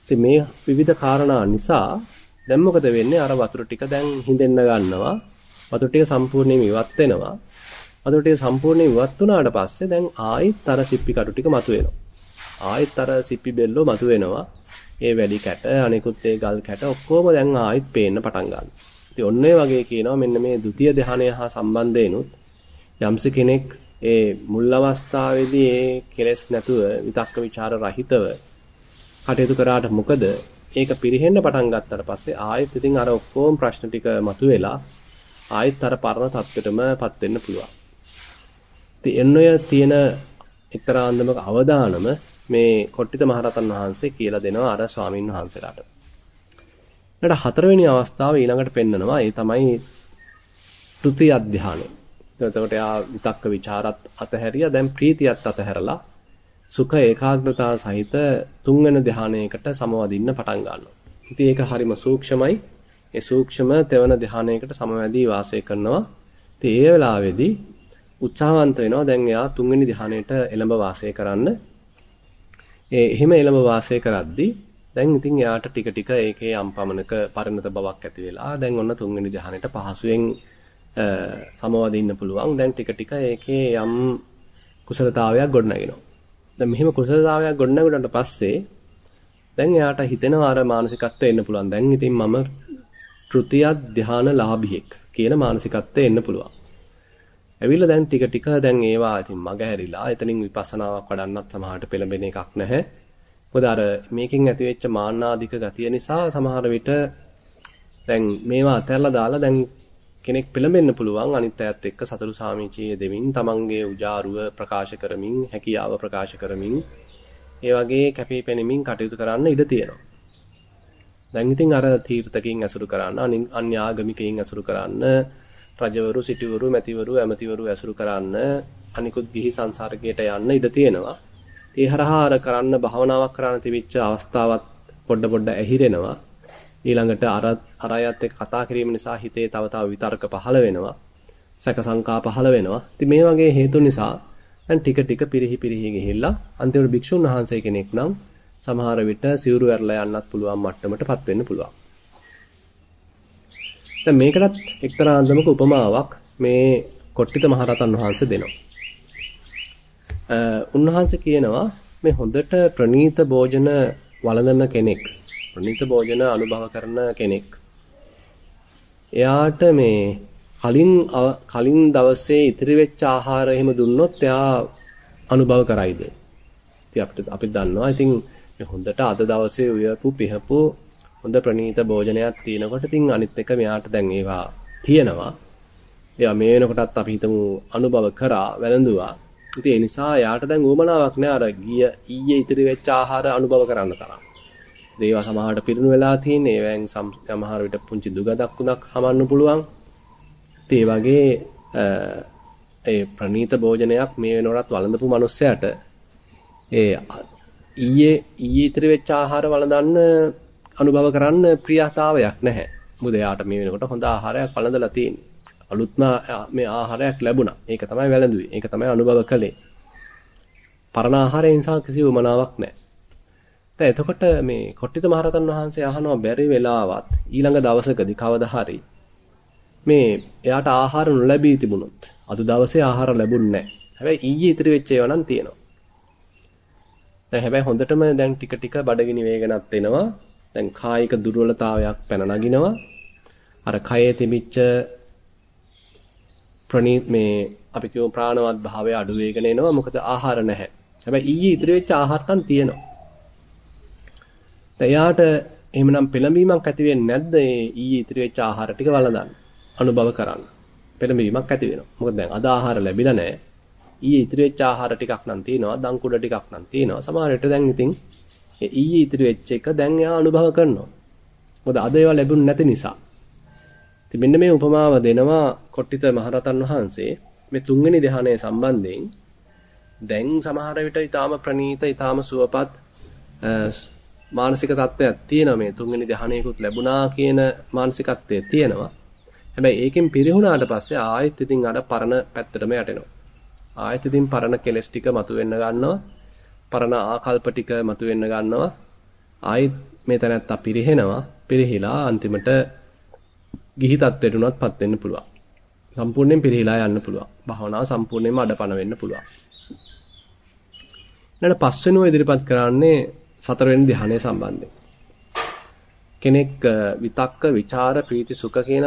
ඉතින් මේ විවිධ කාරණා නිසා දැන් මොකද වෙන්නේ? අර වතුර ටික දැන් හිඳෙන්න ගන්නවා. වතුර ටික සම්පූර්ණයෙන් ඉවත් වෙනවා. වතුර ටික සම්පූර්ණයෙන් ඉවත් වුණාට පස්සේ දැන් ආයෙත් අර සිප්පි කටු ටික මතුවෙනවා. ආයෙත් අර සිප්පි බෙල්ලෝ මතුවෙනවා. ඒ වැලි කැට, අනිකුත් ඒ ගල් කැට ඔක්කොම දැන් ආයෙත් පේන්න පටන් ගන්නවා. ඉතින් ඔන්න ඒ වගේ කියනවා මෙන්න මේ ဒုတိ ය ධානය හා සම්බන්ධයෙන්ුත් යම්ස කෙනෙක් ඒ මුල් අවස්ථාවේදී ඒ කෙලෙස් නැතුව විතක්ක ਵਿਚාර රහිතව කටයුතු කරාට මොකද ඒක පිරෙහෙන්න පටන් ගත්තට පස්සේ ආයෙත් ඉතින් අර ඔක්කොම ප්‍රශ්න ටික මතුවෙලා ආයෙත් අර පරණ තත්ත්වෙටමපත් වෙන්න පුළුවන්. ඉතින් එන්නය තියෙන එක්තරා අන්දමක අවදානම මේ කොට්ටිත මහරතන් වහන්සේ කියලා දෙනවා අර ස්වාමින් වහන්සේලාට. ඊට හතරවෙනි අවස්ථාව ඊළඟට පෙන්නනවා ඒ තමයි ත්‍ෘතිය අධ්‍යානය. එතකොට යා විතක්ක ਵਿਚාරත් අතහැරියා දැන් ප්‍රීතියත් අතහැරලා සුඛ ඒකාග්‍රතාව සහිත තුන්වෙනි ධානයකට සමවදින්න පටන් ගන්නවා. ඉතින් ඒක හරිම සූක්ෂමයි. ඒ සූක්ෂම තෙවන ධානයකට සමවැදී වාසය කරනවා. ඉතින් ඒ වෙලාවේදී උත්සාහවන්ත වෙනවා දැන් එයා තුන්වෙනි ධානයට එළඹ වාසය කරන්න. ඒ එහෙම එළඹ වාසය කරද්දී දැන් ඉතින් එයාට ටික ටික ඒකේ යම් පමණක පරිණත බවක් ඇති වෙලා දැන් ඔන්න තුන්වෙනි ධානයට පහසුවෙන් සමවදින්න පුළුවන්. දැන් ටික ටික ඒකේ යම් කුසලතාවයක් ගොඩනගෙනවා. දැන් මෙහෙම කුසලතාවයක් ගොඩනගුණාට පස්සේ දැන් එයාට හිතෙනවා අර මානසිකත්වය එන්න පුළුවන්. දැන් ඉතින් මම තෘතිය ධාන ලාභියෙක් කියන මානසිකත්වය එන්න පුළුවන්. ඇවිල්ලා දැන් ටික ටික දැන් ඒවා ඉතින් මග හැරිලා එතනින් විපස්සනාවක් වඩන්නත් සමහරට පෙළඹෙන එකක් නැහැ. මොකද අර මේකෙන් ඇතිවෙච්ච මාන්නාධික ගතිය නිසා සමහර විට දැන් මේවා අතහැරලා දාලා දැන් කෙනෙක් පෙළඹෙන්න පුළුවන් අනිත් අයත් එක්ක සතුරු සාමිචිය දෙමින් තමන්ගේ උජාරුව ප්‍රකාශ කරමින් හැකියාව ප්‍රකාශ කරමින් ඒ වගේ කැපිපෙනෙමින් කටයුතු කරන්න ඉඩ තියෙනවා. දැන් ඉතින් අර තීර්ථකයන් ඇසුරු කරන්න අන්‍ය ආගමිකයන් ඇසුරු කරන්න රජවරු සිටවරු මැතිවරු ඇමතිවරු ඇසුරු කරන්න අනිකුත් ගිහි සංසර්ගයට යන්න ඉඩ තියෙනවා. ඒ හරහා අර කරන්න භාවනාවක් කරන්න තිබිච්ච අවස්ථාවත් පොඩ පොඩ ඇහිරෙනවා. ඊළඟට අර අර අයත් එක්ක කතා කිරීම නිසා හිතේ තව තව විතර්ක පහළ වෙනවා. සැක සංකා පහළ වෙනවා. ඉතින් මේ වගේ හේතු නිසා දැන් ටික ටික පිරිහි පිරිහි ගිහිල්ලා අන්තිමට භික්ෂුන් වහන්සේ කෙනෙක් නම් සමහර විට සිවුරු ඇරලා යන්නත් පුළුවන් මට්ටමටපත් වෙන්න පුළුවන්. දැන් මේකටත් එක්තරා අන්දමක උපමාවක් මේ කොට්ටිත මහරහතන් වහන්සේ දෙනවා. උන්වහන්සේ කියනවා මේ හොඳට ප්‍රනීත භෝජන වළඳන කෙනෙක් ප්‍රනීත භෝජන අනුභව කරන කෙනෙක් එයාට මේ කලින් කලින් දවසේ ඉතිරි වෙච්ච ආහාර එහෙම දුන්නොත් එයා අනුභව කරයිද? ඉතින් අපිට අපි දන්නවා. ඉතින් හොඳට අද දවසේ උයපු පිහපු හොඳ ප්‍රනීත භෝජනයක් තියෙනකොට ඉතින් අනිත් එක මෙයාට දැන් ඒවා තියෙනවා. ඒවා මේ වෙනකොටත් අපි හිතමු අනුභව කරා වැළඳුවා. ඉතින් ඒ නිසා යාට දැන් උවමනාවක් නෑ අර ගිය ඊයේ ඉතිරි වෙච්ච ආහාර අනුභව කරන්න තරම්. ඒවා සමහරට පිරුණු වෙලා තියෙන ඒවෙන් සමහර විට පුංචි දුගදක් උනක් හමන්න පුළුවන්. ඒ වගේ ඒ ප්‍රනීත භෝජනයක් මේ වෙනකොටත් වළඳපු මිනිස්සයාට ඒ ඊයේ ඊයේ ඉතිරි වෙච්ච ආහාර වළඳන්න අනුභව කරන්න ප්‍රියතාවයක් නැහැ. මොකද එයාට මේ වෙනකොට හොඳ ආහාරයක් වළඳලා තියෙන්නේ. අලුත්ම මේ ආහාරයක් ලැබුණා. ඒක තමයි වැළඳුවේ. ඒක තමයි අනුභව කළේ. පරණ ආහාරය නිසා කිසි උමනාවක් නැහැ. දැන් එතකොට මේ කොට්ටිත මහරතන් වහන්සේ අහනවා බැරි වෙලාවත් ඊළඟ දවසකදී කවදා හරි මේ එයාට ආහාර නොලැබී තිබුණොත් අද දවසේ ආහාර ලැබුණේ නැහැ. හැබැයි ඊයේ ඉතිරි වෙච්ච ඒවා නම් තියෙනවා. දැන් හැබැයි හොඳටම දැන් ටික ටික බඩගිනි වේගනත් එනවා. දැන් කායික දුර්වලතාවයක් පැන නගිනවා. අර කයේ තිබිච්ච ප්‍රනීත් මේ අපි කියමු ප්‍රාණවත් භාවය අඩු වෙගෙන එනවා. මොකද ආහාර නැහැ. හැබැයි ඊයේ ඉතිරි වෙච්ච ආහාර නම් තියෙනවා. එයාට එහෙමනම් පෙළඹීමක් ඇති වෙන්නේ නැද්ද? මේ ඊයේ ඉතිරි වෙච්ච ආහාර ටික වළඳන්න අනුභව කරන්න. පෙළඹීමක් ඇති වෙනවා. මොකද දැන් අද ආහාර ලැබිලා නැහැ. ඊයේ ඉතිරි වෙච්ච ආහාර ටිකක් නම් තියෙනවා දන් කුඩ ටිකක් නම් තියෙනවා. සමහර විට දැන් ඉතින් ඊයේ ඉතිරි වෙච්ච එක දැන් එයා අනුභව කරනවා. මොකද අද ඒවා ලැබුණ නැති නිසා. ඉතින් මෙන්න මේ උපමාව දෙනවා කොට්ටිත මහරතන් වහන්සේ. මේ තුන්වෙනි ධ්‍යානයේ සම්බන්ධයෙන් දැන් සමහර විට ඊටාම ප්‍රණීත ඊටාම සුවපත් මානසික තත්ත්වයක් තියෙනවා මේ තුන්වෙනි ධ්‍යානයකුත් ලැබුණා කියන මානසිකත්වය තියෙනවා. හැබැයි ඒකෙන් පිරිහුණාට පස්සේ ආයෙත් ඉතින් අර පරණ පැත්තටම යටෙනවා. ආයෙත් ඉතින් පරණ කෙලස් ටික මතුවෙන්න ගන්නවා. පරණ ආකල්ප ටික මතුවෙන්න ගන්නවා. ආයෙත් මේ තැනත්තා පිරිහෙනවා. පිරිහිලා අන්තිමට ගිහි තත්ත්වයට උනත්පත් වෙන්න පුළුවන්. සම්පූර්ණයෙන් පිරිහිලා යන්න පුළුවන්. භාවනාව සම්පූර්ණයෙන්ම අඩපණ වෙන්න පුළුවන්. ඊළඟ පස්වෙනුව ඉදිරිපත් කරන්නේ සතරවෙනි ධ්‍යානය සම්බන්ධයෙන්. කෙනෙක් විතක්ක, ਵਿਚාර, ප්‍රීති, සුඛ කියන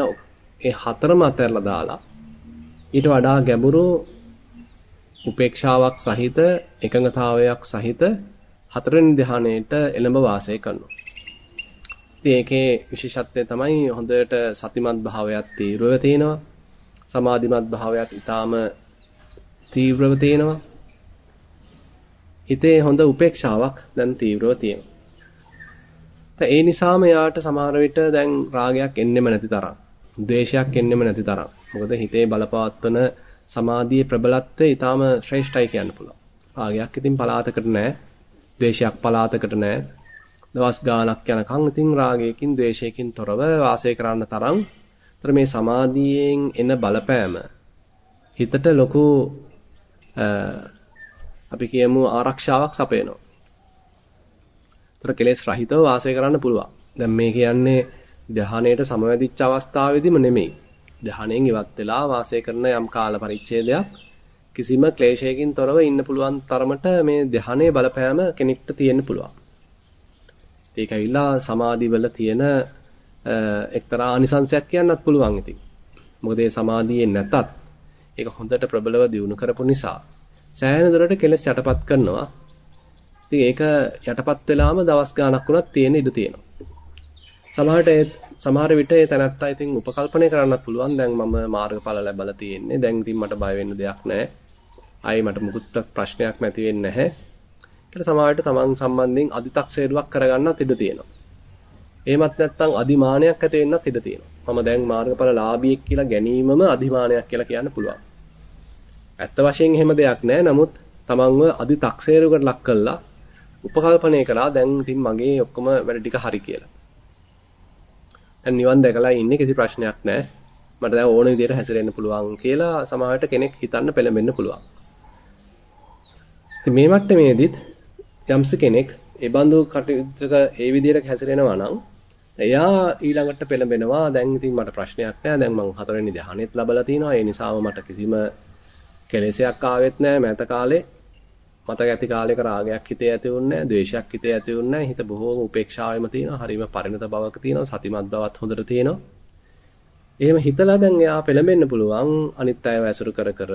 ඒ හතරම අතහැරලා දාලා ඊට වඩා ගැඹුරු උපේක්ෂාවක් සහිත එකඟතාවයක් සහිත හතරවෙනි ධ්‍යානයේට එළඹ වාසය කරනවා. ඉතින් ඒකේ විශේෂත්වය තමයි හොඳට සතිමත් භාවයක් තීව්‍රව තියෙනවා. සමාධිමත් භාවයක් ඊටාම තීව්‍රව තියෙනවා. හිතේ හොඳ උපේක්ෂාවක් දැන් තීව්‍රව තියෙනවා. ඒ නිසාම යාට සමහර විට දැන් රාගයක් එන්නෙම නැති තරම්, ද්වේෂයක් එන්නෙම නැති තරම්. මොකද හිතේ බලපවත්වන සමාධියේ ප්‍රබලත්වය ඊටාම ශ්‍රේෂ්ඨයි කියන්න පුළුවන්. රාගයක් ඉතින් පලාතකට නැහැ, ද්වේෂයක් පලාතකට නැහැ. දවස් ගාණක් යනකම් ඉතින් රාගයකින් ද්වේෂයකින් තොරව වාසය කරන්න තරම්. ତර මේ සමාධියෙන් එන බලපෑම හිතට ලොකු අපි කියමු ආරක්ෂාවක් සපයනවා. ඒතර කෙලෙස් රහිතව වාසය කරන්න පුළුවන්. දැන් මේ කියන්නේ ධානයේට සමවැදිච්ච අවස්ථාවේදීම නෙමෙයි. ධානයෙන් ඉවත් වෙලා වාසය කරන යම් කාල පරිච්ඡේදයක් කිසිම ක්ලේශයකින් තොරව ඉන්න පුළුවන් තරමට මේ ධානයේ බලපෑම කෙනෙක්ට තියෙන්න පුළුවන්. ඒක ඇවිල්ලා සමාධිවල තියෙන එක්තරා ආනිසංශයක් කියන්නත් පුළුවන් ඉතින්. මොකද මේ සමාධියේ නැතත් ඒක හොඳට ප්‍රබලව දියුණු කරපු නිසා සෑහෙන දුරට කෙලස් යටපත් කරනවා. ඉතින් ඒක යටපත් වෙලාම දවස් ගාණක් වුණත් තියෙන ඉඩ තියෙනවා. සමහරට සමහර විට ඒ තැනත්තා ඉතින් උපකල්පනය කරන්නත් පුළුවන්. දැන් මම මාර්ගඵල ලැබලා තියෙන්නේ. දැන් ඉතින් මට බය වෙන්න දෙයක් නැහැ. ආයි මට මුකුත් ප්‍රශ්නයක් නැති වෙන්නේ නැහැ. කියලා සමහරට තමන් සම්බන්ධයෙන් අදි탁සේරුවක් කරගන්නත් ඉඩ තියෙනවා. එහෙමත් නැත්නම් අදිමානයක් ඇති වෙන්නත් ඉඩ තියෙනවා. මම දැන් මාර්ගඵල ලාභියෙක් කියලා ගැනීමම අදිමානයක් කියලා කියන්න පුළුවන්. ඇත්ත වශයෙන් එහෙම දෙයක් නැහැ. නමුත් තමන්ව අදි තක්සේරුවකට ලක් කළා උපකල්පනය කළා දැන් ඉතින් මගේ ඔක්කොම වැඩ ටික හරි කියලා. දැන් නිවන් දැකලා ඉන්නේ කිසි ප්‍රශ්නයක් නැහැ. මට දැන් ඕන විදිහට හැසිරෙන්න පුළුවන් කියලා සමහරවිට කෙනෙක් හිතන්න පෙළඹෙන්න පුළුවන්. ඉතින් මේ මට්ටමේදීත් යම්ස කෙනෙක් ඒ බඳු කටයුත්තක ඒ විදිහට හැසිරෙනවා නම් එයා ඊළඟට පෙළඹෙනවා දැන් ඉතින් මට ප්‍රශ්නයක් නෑ දැන් මං හතරවෙනි ධ්‍යානෙත් ලබලා තිනවා ඒ නිසාම මට කිසිම කෙලෙසයක් ආවෙත් නෑ මෑත කාලේ මතක ඇති කාලයක රාගයක් හිතේ ඇති වුන්නේ නැහැ, ද්වේෂයක් හිතේ ඇති වුන්නේ නැහැ. හිත බොහෝම උපේක්ෂාවෙම තියෙනවා. හරිම පරිණත බවක තියෙනවා. සතිමත් බවත් හොඳට තියෙනවා. එහෙම හිතලා දැන් එයා පෙළඹෙන්න පුළුවන් අනිත් අයව ඇසුරු කර කර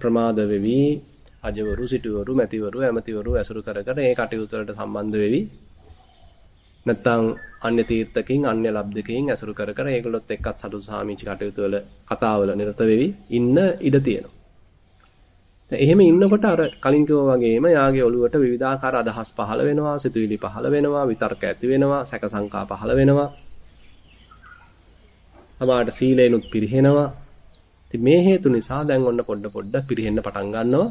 ප්‍රමාද වෙවි අජවරු සිටවරු මැතිවරු ඇමතිවරු ඇසුරු කර කර ඒ කටයුතු වලට සම්බන්ධ වෙවි නැත්තම් අන්‍ය තීර්ථකින් අන්‍ය ලබ්ධකින් ඇසුරු කර කර ඒගොල්ලොත් එක්කත් සතු සාමිචි කටයුතු වල කතාවල නිරත වෙවි ඉන්න ඉඩ තියෙනවා එහෙම ඉන්නකොට අර කලින් වගේම යාගේ ඔළුවට විවිධාකාර අදහස් පහළ වෙනවා, සිතුවිලි පහළ වෙනවා, විතර්ක ඇති වෙනවා, සැක සංකා පහළ වෙනවා. සමහරට සීලේනුත් පිරිහෙනවා. ඉතින් මේ හේතු නිසා දැන් ඔන්න පොඩ පොඩ පිරිහෙන්න පටන් ගන්නවා.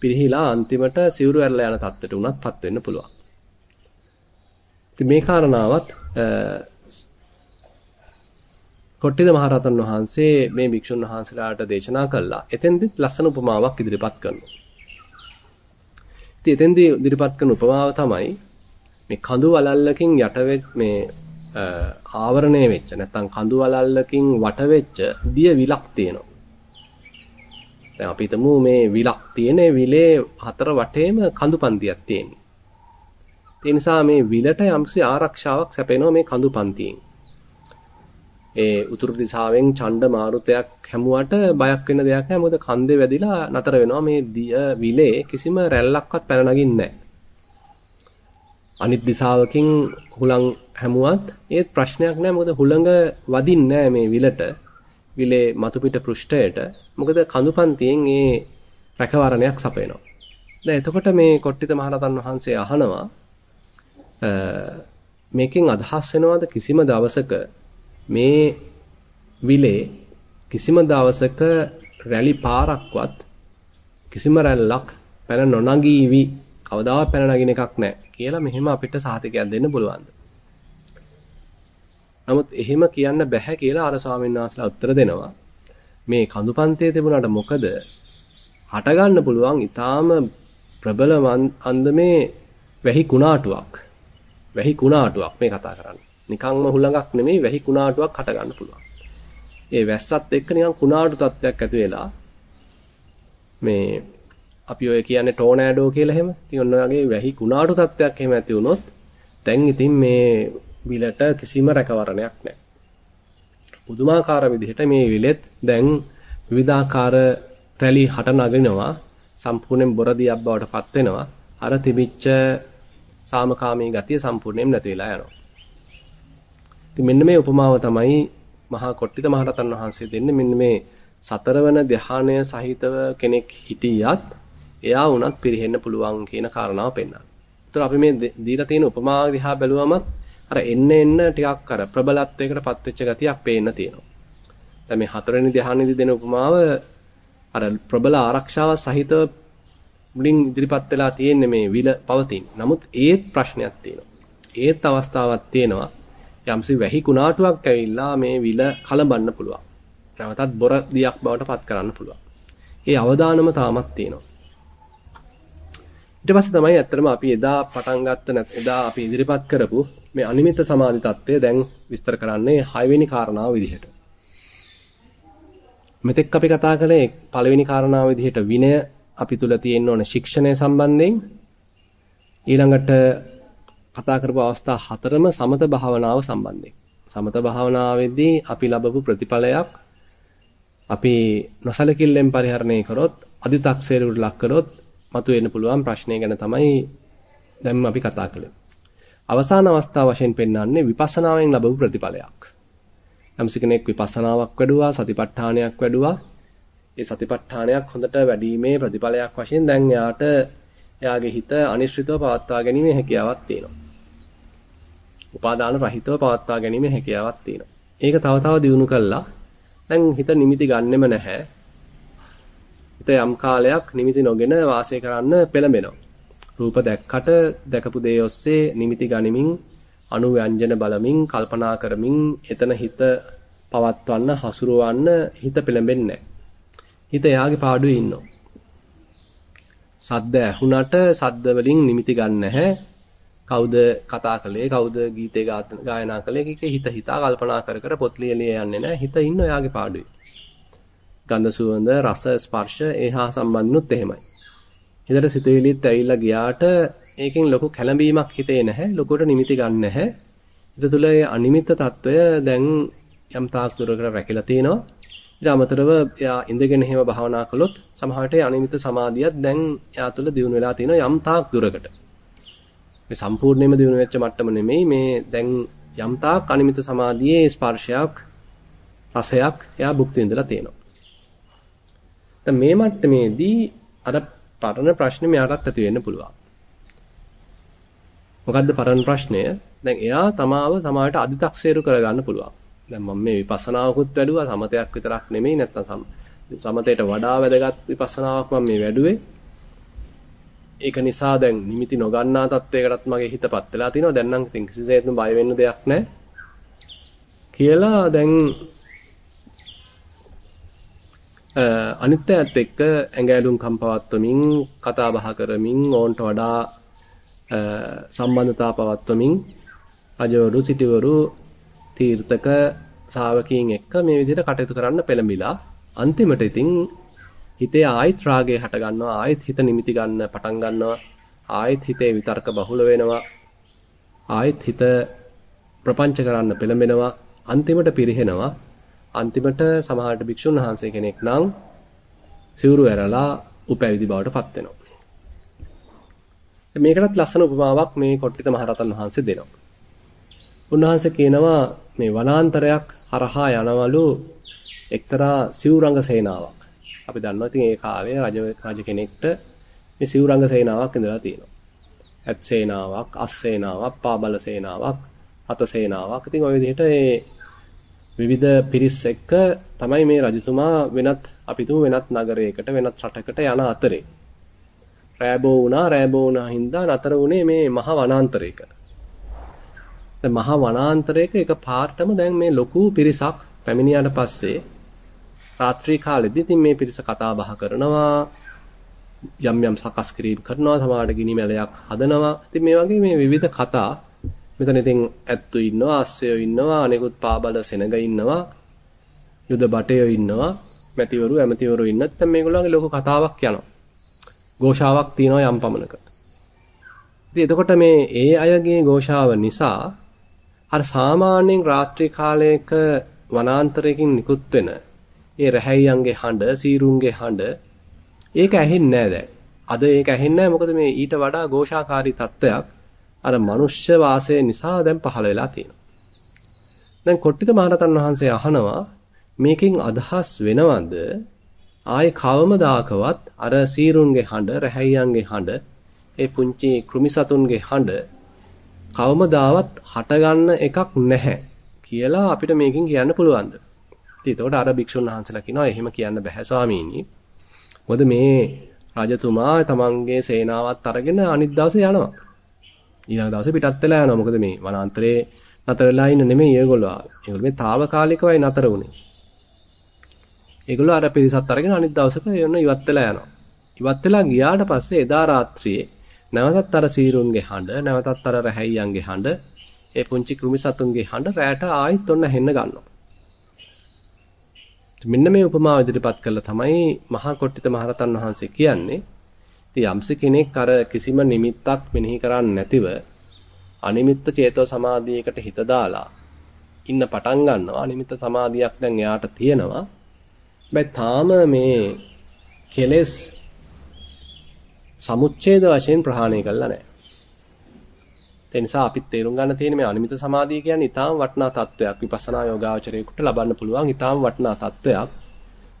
පිරිහිලා අන්තිමට සිවුරු ඇරලා යන තත්ත්වයට උනත්පත් වෙන්න පුළුවන්. ඉතින් මේ කාරණාවත් කොට්ටිද මහරහතන් වහන්සේ මේ භික්ෂුන් වහන්සේලාට දේශනා කළා. එතෙන්දිත් ලස්සන උපමාවක් ඉදිරිපත් කරනවා. ඉතින් එතෙන්දී ඉදිරිපත් කරන උපමාව තමයි මේ කඳු වලල්ලකින් යට මේ ආවරණය වෙච්ච නැත්නම් කඳු වලල්ලකින් වට වෙච්ච දිය විලක් තියෙනවා. දැන් අපි හිතමු මේ විලක් තියෙන විලේ හතර වටේම කඳු පන්තියක් තියෙනවා. ඒ නිසා මේ විලට යම්සි ආරක්ෂාවක් සැපෙනවා මේ කඳු පන්තියෙන්. ඒ උතුරු දිශාවෙන් ඡණ්ඩ මාරුතයක් හැමුවට බයක් වෙන දෙයක් නැහැ. මොකද කන්දේ වැදිලා නතර වෙනවා. මේ දිය විලේ කිසිම රැල්ලක්වත් පැන නගින්නේ අනිත් දිශාවකින් හුලං හැමුවත් ඒත් ප්‍රශ්නයක් නැහැ. මොකද හුලඟ වදින්නේ මේ විලට. විලේ මතුපිට පෘෂ්ඨයට. මොකද කඳුපන්තියෙන් ඒ රැකවරණයක් සපයනවා. දැන් එතකොට මේ කොට්ටිත මහරතන් වහන්සේ අහනවා මේකෙන් අදහස් වෙනවද කිසිම දවසක මේ විලේ කිසිම දවසක රැලි පාරක්වත් කිසිම රැල්ලක් පැන නොනගීවි කවදාවත් පැන නගින එකක් නැහැ කියලා මෙහෙම අපිට සාතිකයක් දෙන්න පුළුවන්ද? නමුත් එහෙම කියන්න බෑ කියලා අර ස්වාමීන් වහන්සේලා උත්තර දෙනවා. මේ කඳුපන්තයේ තිබුණාට මොකද හට ගන්න පුළුවන් ඊටාම ප්‍රබල අන්දමේ වැහි කුණාටුවක්. වැහි කුණාටුවක් මේ කතා කරන්නේ. නිකන්ම හුලඟක් නෙමෙයි වැහි කුණාටුවක් හට ගන්න පුළුවන්. ඒ වැස්සත් එක්ක නිකන් කුණාටු තත්ත්වයක් ඇති වෙලා මේ අපි ඔය කියන්නේ ටෝනෑඩෝ කියලා එහෙම. ඉතින් ඔන්න වගේ වැහි කුණාටු තත්ත්වයක් එහෙම ඇති වුණොත් දැන් ඉතින් මේ විලට කිසිම රැකවරණයක් නැහැ. පුදුමාකාර විදිහට මේ විලෙත් දැන් විවිධාකාර රැලි හට නගිනවා සම්පූර්ණයෙන් බොරදියක් බවට පත් වෙනවා. අර තිබිච්ච සාමකාමී ගතිය සම්පූර්ණයෙන් නැති වෙලා යනවා. ඉතින් මෙන්න මේ උපමාව තමයි මහා කොට්ටිත මහරතන් වහන්සේ දෙන්නේ මෙන්න මේ සතරවන ධ්‍යානය සහිතව කෙනෙක් හිටියත් එයා වුණත් පිරෙහෙන්න පුළුවන් කියන කාරණාව පෙන්වනවා. ඒතර අපි මේ දීලා තියෙන උපමාව දිහා බැලුවමත් අර එන්න එන්න ටිකක් අර ප්‍රබලත්වයකටපත් වෙච්ච ගතියක් පේන්න තියෙනවා. දැන් මේ හතරවෙනි ධ්‍යානෙදී දෙන උපමාව අර ප්‍රබල ආරක්ෂාව සහිතව මුලින් ඉදිරිපත් වෙලා තියෙන්නේ මේ විල පවතින. නමුත් ඒත් ප්‍රශ්නයක් තියෙනවා. ඒත් අවස්ථාවක් තියෙනවා. යම්සි වැහි කුණාටුවක් ඇවිල්ලා මේ විල කලබන්න පුළුවන්. නැවතත් බොර දියක් බවට පත් කරන්න පුළුවන්. ඒ අවදානම තාමත් තියෙනවා. ඊට පස්සේ තමයි ඇත්තටම අපි එදා පටන් ගත්ත නැත් එදා අපි ඉදිරිපත් කරපු මේ අනිමිත් සමාධි தත්ත්වය දැන් විස්තර කරන්නේ 6 වෙනි කාරණාව විදිහට. මෙතෙක් අපි කතා කළේ පළවෙනි කාරණාව විදිහට විනය අපි තුල තියෙන්න ඕන ශික්ෂණය සම්බන්ධයෙන් ඊළඟට කතා කරපු අවස්ථා හතරම සමත භාවනාව සම්බන්ධයෙන්. සමත භාවනාවේදී අපි ලබපු ප්‍රතිඵලයක් අපි නොසලකිල්ලෙන් පරිහරණය කරොත් අදි탁සේරුවට ලක් කරොත් මතුවෙන්න පුළුවන් ප්‍රශ්නය ගැන තමයි දැන් අපි කතා කළේ. අවසාන අවස්ථාව වශයෙන් පෙන්වන්නේ විපස්සනාවෙන් ලැබපු ප්‍රතිඵලයක්. යම්ස කෙනෙක් විපස්සනාවක් වැඩුවා, සතිපට්ඨානයක් වැඩුවා. ඒ සතිපට්ඨානයක් හොඳට වැඩිීමේ ප්‍රතිඵලයක් වශයෙන් දැන් එයාට එයාගේ හිත අනිශ්චිතව පවත්වා ගැනීමේ හැකියාවක් තියෙනවා. උපාදාන රහිතව පවත්වා ගැනීමේ හැකියාවක් තියෙනවා. ඒක තව තව දියුණු කළා. දැන් හිත නිමිති ගන්නෙම නැහැ. හිත යම් කාලයක් නිමිති නොගෙන වාසය කරන්න පෙළඹෙනවා. රූප දැක්කට දැකපු දේ ඔස්සේ නිමිති ගනිමින් අනුව්‍යංජන බලමින් කල්පනා කරමින් එතන හිත පවත්වන්න හසුරවන්න හිත පෙළඹෙන්නේ හිත එයාගේ පාඩුවේ ඉන්නවා. සද්ද ඇහුණට සද්ද වලින් නිමිති ගන්න නැහැ. කවුද කතා කළේ කවුද ගීතේ ගායනා කළේ කික හිත හිතා කල්පනා කර කර පොත් ලියලිය යන්නේ නැහැ. හිත ඉන්න ඔයාගේ පාඩුවේ. ගන්ධ සුවඳ රස ස්පර්ශ ඒහා සම්බන්ධනුත් එහෙමයි. හිතට සිතුවිලිත් ඇවිල්ලා ගියාට ඒකෙන් ලොකු කැළඹීමක් හිතේ නැහැ ලොකුට නිමිති ගන්න නැහැ. හිත තුළ ඒ අනිමිත්ත తত্ত্বය දැන් යම් තාක් දුරකට රැකිලා තිනවා ඊට අමතරව එයා ඉඳගෙන එහෙම භාවනා කළොත් සමහරට අනිමිත්ත සමාධියත් දැන් එයා තුළ දියුණු වෙලා තිනවා යම් තාක් දුරකට. මේ සම්පූර්ණයෙන්ම දියුණු වෙච්ච මට්ටම නෙමෙයි මේ දැන් යම් තාක් අනිමිත්ත සමාධියේ ස්පර්ශයක් රසයක් එයා භුක්ති විඳලා තියෙනවා. දැන් මේ මට්ටමේදී අර පරණ ප්‍රශ්නේ මෙයාටත් ඇති වෙන්න පුළුවන්. මොකද්ද පරණ ප්‍රශ්නය? දැන් එයා තමාව සමාජයට අදි탁සේරු කරගන්න පුළුවන්. දැන් මම මේ විපස්සනාවකුත් වැඩුවා සමතයක් විතරක් නෙමෙයි නැත්තම් සමතයට වඩා වැදගත් විපස්සනාවක් මම මේ වැඩුවේ. ඒක නිසා දැන් නිමිති නොගන්නා තත්වයකටත් මගේ හිතපත් වෙලා තිනවා. දැන් නම් ඉතින් කිසිසේත්ම බය වෙන්න දෙයක් නැහැ. කියලා දැන් අනිත්‍යයත් එක්ක ඇඟැලුම් කම්පවත්වමින් කතා බහ කරමින් ඕන්ට වඩා සම්බන්ධතා පවත්වමින් රජවරු සිටවරු තීර්ථක ශාවකීන් එක්ක මේ විදිහට කටයුතු කරන්න පෙළඹිලා අන්තිමට ඉතින් හිතේ ආයිත් රාගය හට ගන්නවා ආයිත් හිත නිමිති ගන්න පටන් ගන්නවා ආයිත් හිතේ විතර්ක බහුල වෙනවා ආයිත් හිත ප්‍රපංච කරන්න පෙළඹෙනවා අන්තිමට පිරිහෙනවා අන්තිමට සමහරට භික්ෂුන් වහන්සේ කෙනෙක් නම් සිවුරු ඇරලා උපැවිදි බවට පත් වෙනවා. මේකටත් ලස්සන උපමාවක් මේ කොට්ටිත මහරහතන් වහන්සේ දෙනවා. උන්වහන්සේ කියනවා මේ වනාන්තරයක් හරහා යනවලු එක්තරා සිවුරංග සේනාවක්. අපි දන්නවා ඉතින් ඒ කාලේ රජ රජ කෙනෙක්ට මේ සිවුරංග සේනාවක් ඉඳලා තියෙනවා. ඇත් සේනාවක්, අස් සේනාවක්, පාබල සේනාවක්, අත සේනාවක්. ඉතින් ওই විදිහට මේ විවිධ පිරිස් එක්ක තමයි මේ රජතුමා වෙනත් අපි වෙනත් නගරයකට වෙනත් රටකට යන අතරේ රෑබෝ වුණා රෑබෝ වුණා හින්දා නතර වුණේ මේ මහ වනාන්තරයක. දැන් මහ වනාන්තරයක එක පාර්ටම දැන් මේ ලොකු පිරිසක් පැමිණියාට පස්සේ රාත්‍රී කාලෙදී ඉතින් මේ පිරිස කතා බහ කරනවා යම් යම් සකස් කිරීම කරනවා සමහරට ගිනි මැලයක් හදනවා. ඉතින් මේ වගේ මේ විවිධ කතා මෙතන ඉතින් ඇත්තු ඉන්නවා, ආස්සයෝ ඉන්නවා, අනෙකුත් පාබල සෙනග ඉන්නවා, යුද බටයෝ ඉන්නවා, මැතිවරු ඇමතිවරු ඉන්න. නැත්නම් මේගොල්ලන්ගේ ලොකු කතාවක් යනවා. ഘോഷාවක් තියෙනවා යම් පමණකට. ඉතින් එතකොට මේ ඒ අයගේ ഘോഷාව නිසා අර සාමාන්‍යයෙන් රාත්‍රී කාලයක වනාන්තරයකින් නිකුත් වෙන ඒ රැහැයියන්ගේ හඬ, සීරුන්ගේ හඬ ඒක ඇහෙන්නේ නැහැ දැන්. අද ඒක ඇහෙන්නේ නැහැ මොකද මේ ඊට වඩා ഘോഷාකාරී තත්ත්වයක් අර මනුෂ්‍ය වාසය නිසා දැන් පහළ වෙලා තියෙනවා. දැන් කොට්ටිත මහරතන් වහන්සේ අහනවා මේකෙන් අදහස් වෙනවද ආයේ කවමදාකවත් අර සීරුන්ගේ හඬ, රැහැයියන්ගේ හඬ, ඒ පුංචි කෘමිසතුන්ගේ හඬ කවමදාවත් හටගන්න එකක් නැහැ කියලා අපිට මේකෙන් කියන්න පුළුවන්ද? ඉතින් එතකොට අර භික්ෂුන් වහන්සේලා කියනවා එහෙම කියන්න බෑ ස්වාමීනි. මොකද මේ රජතුමා තමන්ගේ සේනාවත් අරගෙන අනිත් දවසේ යනවා. ඊළඟ දවසේ පිටත් වෙලා යනවා. මොකද මේ වනාන්තරේ නතර වෙලා ඉන්න නෙමෙයි ඒගොල්ලෝ. ඒගොල්ලෝ මේ తాවකාලිකවයි නතර වුනේ. ඒගොල්ලෝ අර පිරිසත් අරගෙන අනිත් දවසක යන ඉවත් වෙලා යනවා. ඉවත් වෙලා ගියාට පස්සේ එදා රාත්‍රියේ නැවතත් අර සීරුන්ගේ හඬ, නැවතත් අර රැහැයියන්ගේ හඬ, ඒ පුංචි කෘමි සතුන්ගේ හඬ රැට ආයිත් ඔන්න හෙන්න ගන්නවා. මෙන්න මේ උපමාව ඉදිරිපත් කළා තමයි මහා කොට්ටිත මහරතන් වහන්සේ කියන්නේ. ඉතින් යම්ස කෙනෙක් අර කිසිම නිමිත්තක් මෙනෙහි කරන්නේ නැතිව අනිමිත්ත චේතෝ සමාධියකට හිත දාලා ඉන්න පටන් ගන්නවා. අනිමිත්ත සමාධියක් දැන් එයාට තියෙනවා. හැබැයි තාම මේ කෙලෙස් සමුච්ඡේද වශයෙන් ප්‍රහාණය කළා නැහැ. ඒ නිසා අපිත් තේරුම් ගන්න තියෙන්නේ මේ අනිමිත සමාධිය කියන්නේ ඊටාම් වටිනා තත්වයක් විපස්සනා යෝගාචරයේකට ලබන්න පුළුවන් ඊටාම් වටිනා තත්වයක්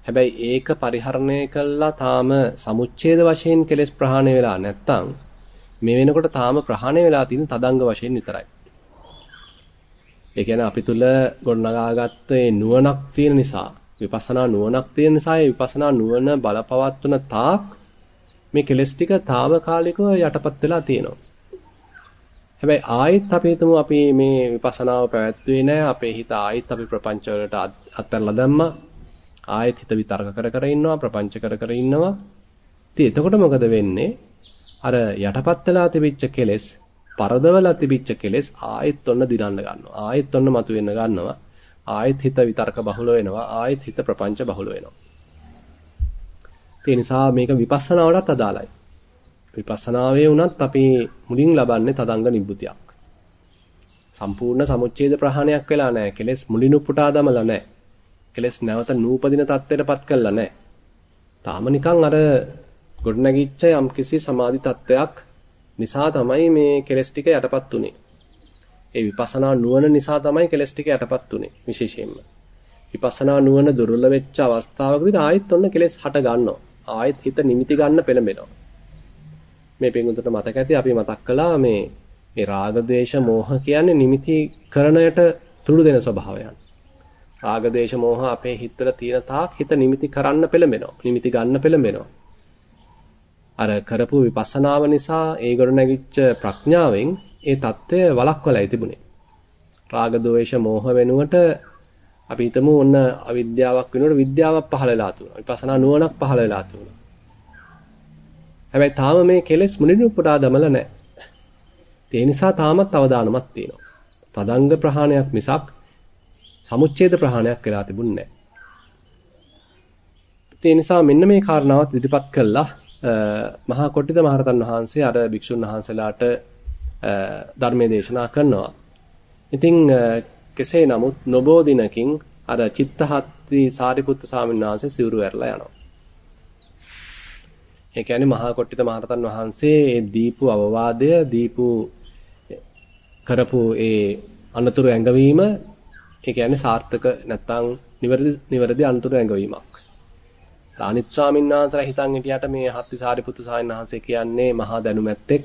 හැබැයි ඒක පරිහරණය කළා තාම සමුච්ඡේද වශයෙන් කෙලස් ප්‍රහාණය වෙලා නැත්තම් මේ වෙනකොට තාම ප්‍රහාණය වෙලා තියෙන තදංග වශයෙන් විතරයි. ඒ කියන්නේ අපි තුල ගොඩනගාගත්ත ඒ නුවණක් තියෙන නිසා විපස්සනා නුවණක් තියෙන නිසා ඒ විපස්සනා නුවණ බලපවත්වන තාක් මේ කෙලස් ටික తాවකාලිකව යටපත් වෙලා තියෙනවා. හැබැයි ආයෙත් අපි හිතමු අපි මේ විපස්සනාව පැවැත්වුවේ නැහැ. අපේ හිත ආයෙත් අපි ප්‍රපංච වලට අත්හැරලා දැම්මා. ආයෙත් හිත විතර්ක කර කර ඉන්නවා, ප්‍රපංච කර කර ඉන්නවා. ඉතින් එතකොට මොකද වෙන්නේ? අර යටපත් වෙලා තිබිච්ච කෙලෙස්, පරදවලා තිබිච්ච කෙලෙස් ආයෙත් ඔන්න දිනන්න ගන්නවා. ආයෙත් ඔන්න මතුවෙන්න ගන්නවා. ආයෙත් හිත විතර්ක බහුල වෙනවා. ආයෙත් හිත ප්‍රපංච බහුල වෙනවා. ඒ නිසා මේක විපස්සනාවටත් අදාළයි. විපස්සනාවේ වුණත් අපි මුලින් ලබන්නේ තදංග නිබ්බුතියක්. සම්පූර්ණ සමුච්ඡේද ප්‍රහාණයක් වෙලා නැහැ. කෙලෙස් මුලින් උපුටා දමලා නැහැ. කෙලෙස් නැවත නූපදින තත්ත්වයටපත් කළා නැහැ. තාම නිකන් අර ගොඩනැගිච්ච යම්කිසි සමාධි තත්ත්වයක් නිසා තමයි මේ කෙලෙස් ටික යටපත් උනේ. ඒ විපස්සනා නුවණ නිසා තමයි කෙලෙස් ටික යටපත් උනේ විශේෂයෙන්ම. විපස්සනා නුවණ දුර්වල වෙච්ච අවස්ථාවකදී ආයෙත් ඔන්න කෙලෙස් හට ගන්නවා. ආයෙත් හිත නිමිති ගන්න පෙළඹෙනවා. මේ පින්වුන්ට මතක ඇති අපි මතක් කළා මේ මේ රාග ద్వේෂ මෝහ කියන්නේ නිමිති කරණයට තුඩු දෙන ස්වභාවයන්. රාග ద్వේෂ මෝහ අපේ හිතවල තියෙන තාක් හිත නිමිති කරන්න පෙළඹෙනවා. නිමිති ගන්න පෙළඹෙනවා. අර කරපු විපස්සනාව නිසා ඒ ගොඩ නැගිච්ච ප්‍රඥාවෙන් ඒ தත්ත්වය වළක්වලායි තිබුණේ. රාග ద్వේෂ මෝහ වෙනුවට අපි හිතමු ඔන්න අවිද්‍යාවක් වෙනකොට විද්‍යාවක් පහළ වෙලා තුනවා. විපස්සනා නුවණක් පහළ වෙලා තුනවා. හැබැයි තාම මේ කෙලෙස් මුලින්ම පුටා දමලා නැහැ. ඒ නිසා තාමත් අවදානමක් තියෙනවා. තදංග ප්‍රහාණයක් මිසක් සමුච්ඡේද ප්‍රහාණයක් වෙලා තිබුණේ නැහැ. ඒ නිසා මෙන්න මේ කාරණාවත් ඉදිරිපත් කළා මහා කොට්ටිත මහරතන් වහන්සේ අර භික්ෂුන් වහන්සේලාට ධර්මයේ දේශනා කරනවා. ඉතින් කෙසේ නමුත් නොබෝ දිනකින් අර චිත්තහත්ති සාරිපුත්ත ස්වාමීන් වහන්සේ සිවුරු ඇරලා යනවා. ඒ කියන්නේ මහා කොට්ටිත මහරතන් වහන්සේ ඒ දීපු අවවාදය දීපු කරපු ඒ අනතුරු ඇඟවීම ඒ කියන්නේ සාර්ථක නැත්තම් නිවැරදි නිවැරදි අනතුරු ඇඟවීමක්. අනිත් ස්වාමීන් වහන්සේලා හිතන් හිටියට මේ හත්ති සාරිපුත්තු ස්වාමීන් වහන්සේ කියන්නේ මහා දැනුමැත්තෙක්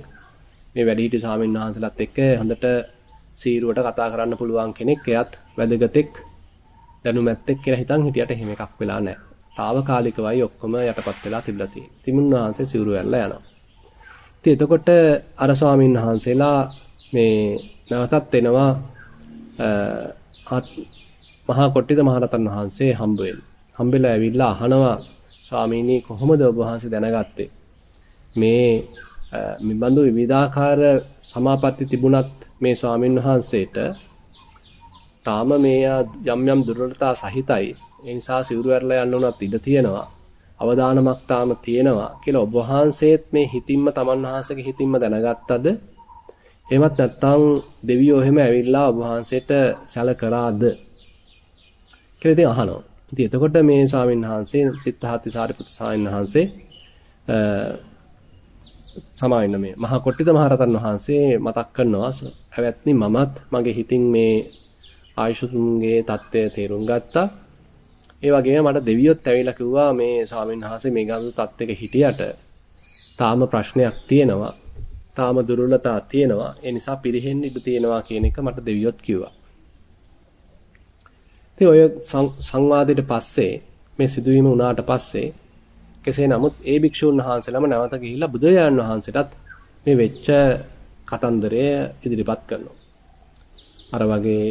මේ වැඩිහිටි ස්වාමීන් වහන්සේලාත් එක්ක හොඳට සීරුවට කතා කරන්න පුළුවන් කෙනෙක් එයත් වැදගත්ෙක් දැනුමැත්තෙක් කියලා හිතන් හිටියට එහෙම එකක් වෙලා නැහැ. తాවකාලිකවයි ඔක්කොම යටපත් වෙලා තිබලා තියෙන්නේ. තිමුන් වහන්සේ සිවුරු ඇරලා යනවා. ඉතින් එතකොට අර ස්වාමීන් වහන්සේලා මේ නැවතත් එනවා මහා කොට්ටිත මහරතන් වහන්සේ හම්බ වෙන්න. හම්බෙලා ඇවිල්ලා අහනවා ස්වාමීනි කොහොමද ඔබ වහන්සේ දැනගත්තේ? මේ මිබඳු විවිධාකාර සමාපatti තිබුණත් මේ ස්වාමින් වහන්සේට තාම මේ යම් යම් දුර්වලතා සහිතයි ඒ නිසා සිවුරු ඇරලා යන්න උනත් ඉඩ තියෙනවා. අවදානමක් තාම තියෙනවා කියලා ඔබ වහන්සේත් මේ හිතින්ම තමන් වහන්සේගේ හිතින්ම දැනගත්තද? එහෙමත් නැත්නම් දෙවියෝ එහෙම ඇවිල්ලා ඔබ වහන්සේට සැල කරාද? කියලා ඉතින් අහනවා. ඉතින් එතකොට මේ ස්වාමීන් වහන්සේ සිද්ධාර්ථ සාරිපුත්‍ර ස්වාමීන් වහන්සේ සමාවෙන්න මේ මහා කොට්ටිත මහරතන් වහන්සේ මතක් කරනවා හැවැත්නි මමත් මගේ හිතින් මේ ආයුෂුතුන්ගේ தත්ත්වය තේරුම් ගත්තා ඒ වගේම මට දෙවියොත් ඇවිල්ලා කිව්වා මේ ස්වාමීන් වහන්සේ මේ ගාමු තත්ත්වයක හිටියට තාම ප්‍රශ්නයක් තියෙනවා. තාම දුර්වලතා තියෙනවා. ඒ නිසා පිරෙහෙන්න ඉඩ තියෙනවා කියන එක මට දෙවියොත් කිව්වා. ඉතින් ඔය සංවාදයට පස්සේ මේ සිදුවීම වුණාට පස්සේ කෙසේ නමුත් ඒ භික්ෂුන් වහන්සේලාම නැවත ගිහිල්ලා බුදුරජාණන් වහන්සේටත් මේ වෙච්ච කතන්දරය ඉදිරිපත් කරනවා. අර වගේ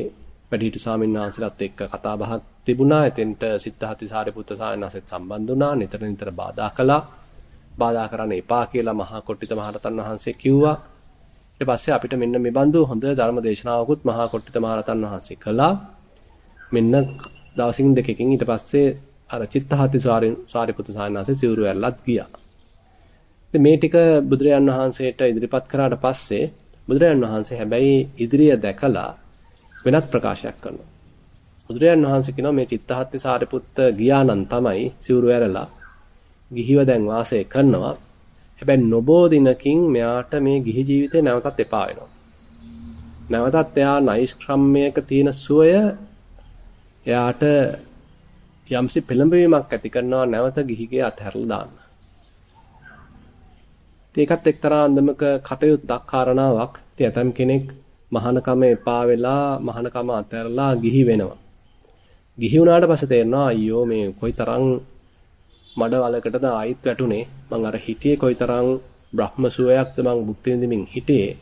වැඩිහිටි ස්වාමීන් වහන්සේලාත් එක්ක කතා බහක් තිබුණා. එතෙන්ට සිද්ධාර්ථ සාරිපුත්‍ර සායනසෙත් සම්බන්ධ වුණා. නිතර නිතර බාධා කළා. බාධා කරන්න එපා කියලා මහා කොට්ටිත මහරතන් වහන්සේ කිව්වා. ඊට පස්සේ අපිට මෙන්න මේ බඳු හොඳ ධර්ම දේශනාවකුත් මහා කොට්ටිත මහරතන් වහන්සේ කළා. මෙන්න දවසින් දෙකකින් ඊට පස්සේ අර චිත්තහති සාරිපුත්‍ර සායනසෙ සිවුරු ඇරලත් ගියා. ඉතින් මේ ටික බුදුරයන් වහන්සේට ඉදිරිපත් කරාට පස්සේ බුදුරයන් වහන්සේ හැබැයි ඉදිරිය දැකලා වෙනත් ප්‍රකාශයක් කරනවා. බුදුරජාන් වහන්සේ කියනවා මේ චිත්තහත්ති සාරිපුත්ත ගියා නම් තමයි සිවුරු ඇරලා ගිහිව දැන් වාසය කරනවා. හැබැයි නොබෝ දිනකින් මෙයාට මේ ගිහි ජීවිතේ නැවතත් එපා වෙනවා. නැවතත් එයා නෛෂ්ක්‍රම්‍යයක තියෙන සුවය එයාට යම්සි පෙළඹවීමක් ඇති කරනවා නැවත ගිහිගේ අතහැරලා දාන්න. ඒකත් එක්තරා අන්දමක කටයුත්තක් කාරණාවක්. ඉතින් ඇතම් කෙනෙක් මහානකම එපා වෙලා මහානකම අතහැරලා ගිහි වෙනවා. ගිහි වුණාට පස්සේ තේරෙනවා අයියෝ මේ කොයිතරම් මඩ වලකටද ආයිත් වැටුනේ මං අර හිටියේ කොයිතරම් බ්‍රහ්ම සුවයක්ද මං භුක්ති විඳින්මින් හිටියේ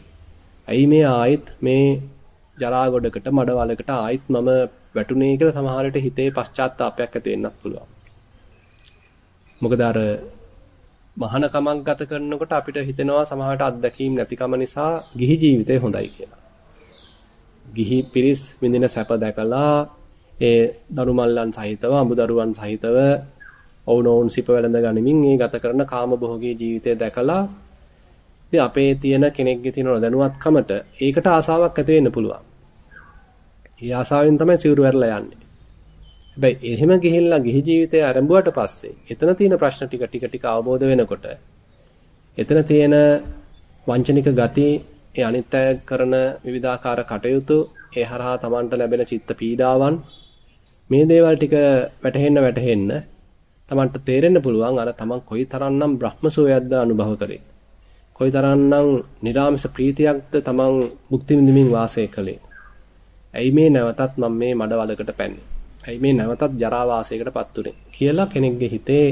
ඇයි මේ ආයිත් මේ ජරා ගොඩකට මඩ වලකට ආයිත් මම වැටුනේ කියලා සමහර විට හිතේ පශ්චාත්තාවපයක් ඇති වෙන්නත් පුළුවන් මොකද අර මහාන කමක් ගත කරනකොට අපිට හිතෙනවා සමහරට අත්දැකීම් නැතිකම නිසා ගිහි ජීවිතේ හොඳයි කියලා. ගිහි පිරිස් විඳින සැප දැකලා ඒ දරුමල්ලන් සහිතව අඹදරුවන් සහිතව ඔවුනොවුන් සිප වැළඳ ගනිමින් ඒ ගත කරන කාමභෝගී ජීවිතය දැකලා ඉතින් අපේ තියෙන කෙනෙක්ගේ තියෙන දැනුවත්කමට ඒකට ආසාවක් ඇති වෙන්න පුළුවන්. ඒ ආසාවෙන් තමයි සිවුරු වැරලා යන්නේ. හැබැයි එහෙම ගිහිල්ලා ගිහි ජීවිතය ආරම්භුවට පස්සේ එතන තියෙන ප්‍රශ්න ටික ටික ටික අවබෝධ වෙනකොට එතන තියෙන වංචනික ගති ඒ අනිත්‍ය කරන විවිධාකාර කටයුතු ඒ හරහා Tamanට ලැබෙන චිත්ත පීඩාවන් මේ දේවල් ටික වැටහෙන්න වැටහෙන්න Tamanට තේරෙන්න පුළුවන් අර Taman කොයිතරම්නම් බ්‍රහ්මසෝයක්ද අනුභව කරේ. කොයිතරම්නම් නිරාමිස ප්‍රීතියක්ද Taman භුක්ති විඳින්මින් වාසය කළේ. ඇයි මේ නැවතත් මම මේ මඩවලකට පැන්නේ? ඇයි මේ නැවතත් ජරා වාසයකටපත් උනේ කියලා කෙනෙක්ගේ හිතේ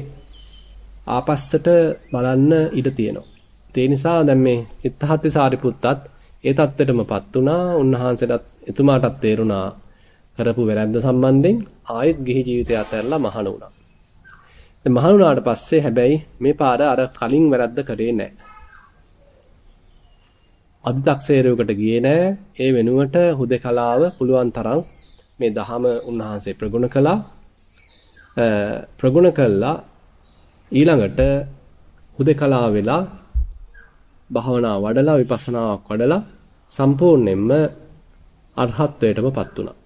ආපස්සට බලන්න ඉඩ තියෙනවා. ඒ නිසා දැන් මේ චිත්තහත්ති සාරිපුත්තත් ඒ தත්ත්වෙටමපත් වුණා. උන්වහන්සේටත් එතුමාටත් තේරුණා කරපු වැරද්ද සම්බන්ධයෙන් ආයෙත් ගිහි ජීවිතය අතහැරලා මහාන වුණා. දැන් මහාන වුණාට පස්සේ හැබැයි මේ පාර අර කලින් වැරද්ද කරේ නැහැ. අදි탁සේරුවකට ගියේ නැහැ. ඒ වෙනුවට හුදකලාව පුළුවන් තරම් මේ දහම උන්වහන්සේ ප්‍රගුණ කළා. ප්‍රගුණ කළා ඊළඟට හුදකලා වෙලා භාවනා වඩලා විපස්සනාවක් වඩලා සම්පූර්ණයෙන්ම අරහත්ත්වයටමපත් වුණා.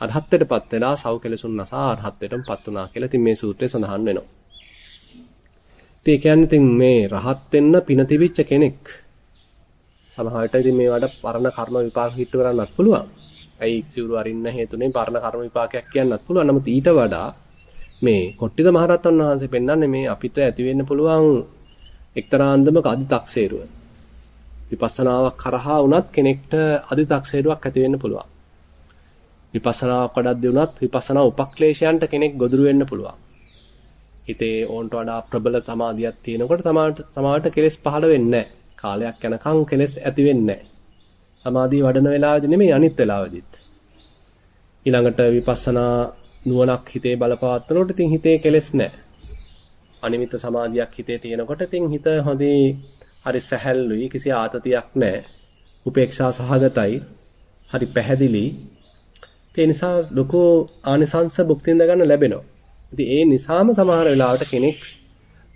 අරහත්ත්වයටපත් වෙලා සව් කෙලසුන් නසා අරහත්ත්වයටමපත් වුණා කියලා ඉතින් මේ සූත්‍රයේ සඳහන් වෙනවා. ඉතින් ඒ කියන්නේ ඉතින් මේ රහත් වෙන්න පින තිබිච්ච කෙනෙක් සමහර විට ඉතින් මේවට පරණ කර්ම විපාක හිටු කරන්නත් පුළුවන්. ඇයි සිවුරු අරින්න හේතුනේ පරණ කර්ම විපාකයක් කියන්නත් පුළුවන්. නමුත් ඊට වඩා මේ කොට්ටිද මහරහතන් වහන්සේ පෙන්වන්නේ මේ අපිට ඇති වෙන්න පුළුවන් එක්තරා අන්දමක අදි탁සේරුව. විපස්සනාවක් කරහා වුණත් කෙනෙක්ට අදි탁සේරුවක් ඇති වෙන්න පුළුවන්. විපස්සනාවක් වඩද්දී වුණත් විපස්සනා උපක්ලේශයන්ට කෙනෙක් ගොදුරු වෙන්න පුළුවන්. හිතේ ඕන්ට වඩා ප්‍රබල සමාධියක් තියෙනකොට තමාට සමාවට කෙලෙස් පහළ වෙන්නේ නැහැ. කාලයක් යනකම් කෙලෙස් ඇති වෙන්නේ නැහැ. සමාධිය වඩන වෙලාවෙදි නෙමෙයි අනිත් වෙලාවෙදිත්. ඊළඟට විපස්සනා නුවණක් හිතේ බලපවත්නකොට ඉතින් හිතේ කෙලෙස් නැහැ. අනිමිත් සමාධියක් හිතේ තියෙනකොට ඉතින් හිත හොඳේ හරි සැහැල්ලුයි කිසි ආතතියක් නැහැ. උපේක්ෂා සහගතයි. හරි පැහැදිලි. ඒ නිසා ලොකු ආනිසංස භුක්ති විඳ ගන්න ලැබෙනවා. ඉතින් ඒ නිසාම සමහර වෙලාවට කෙනෙක්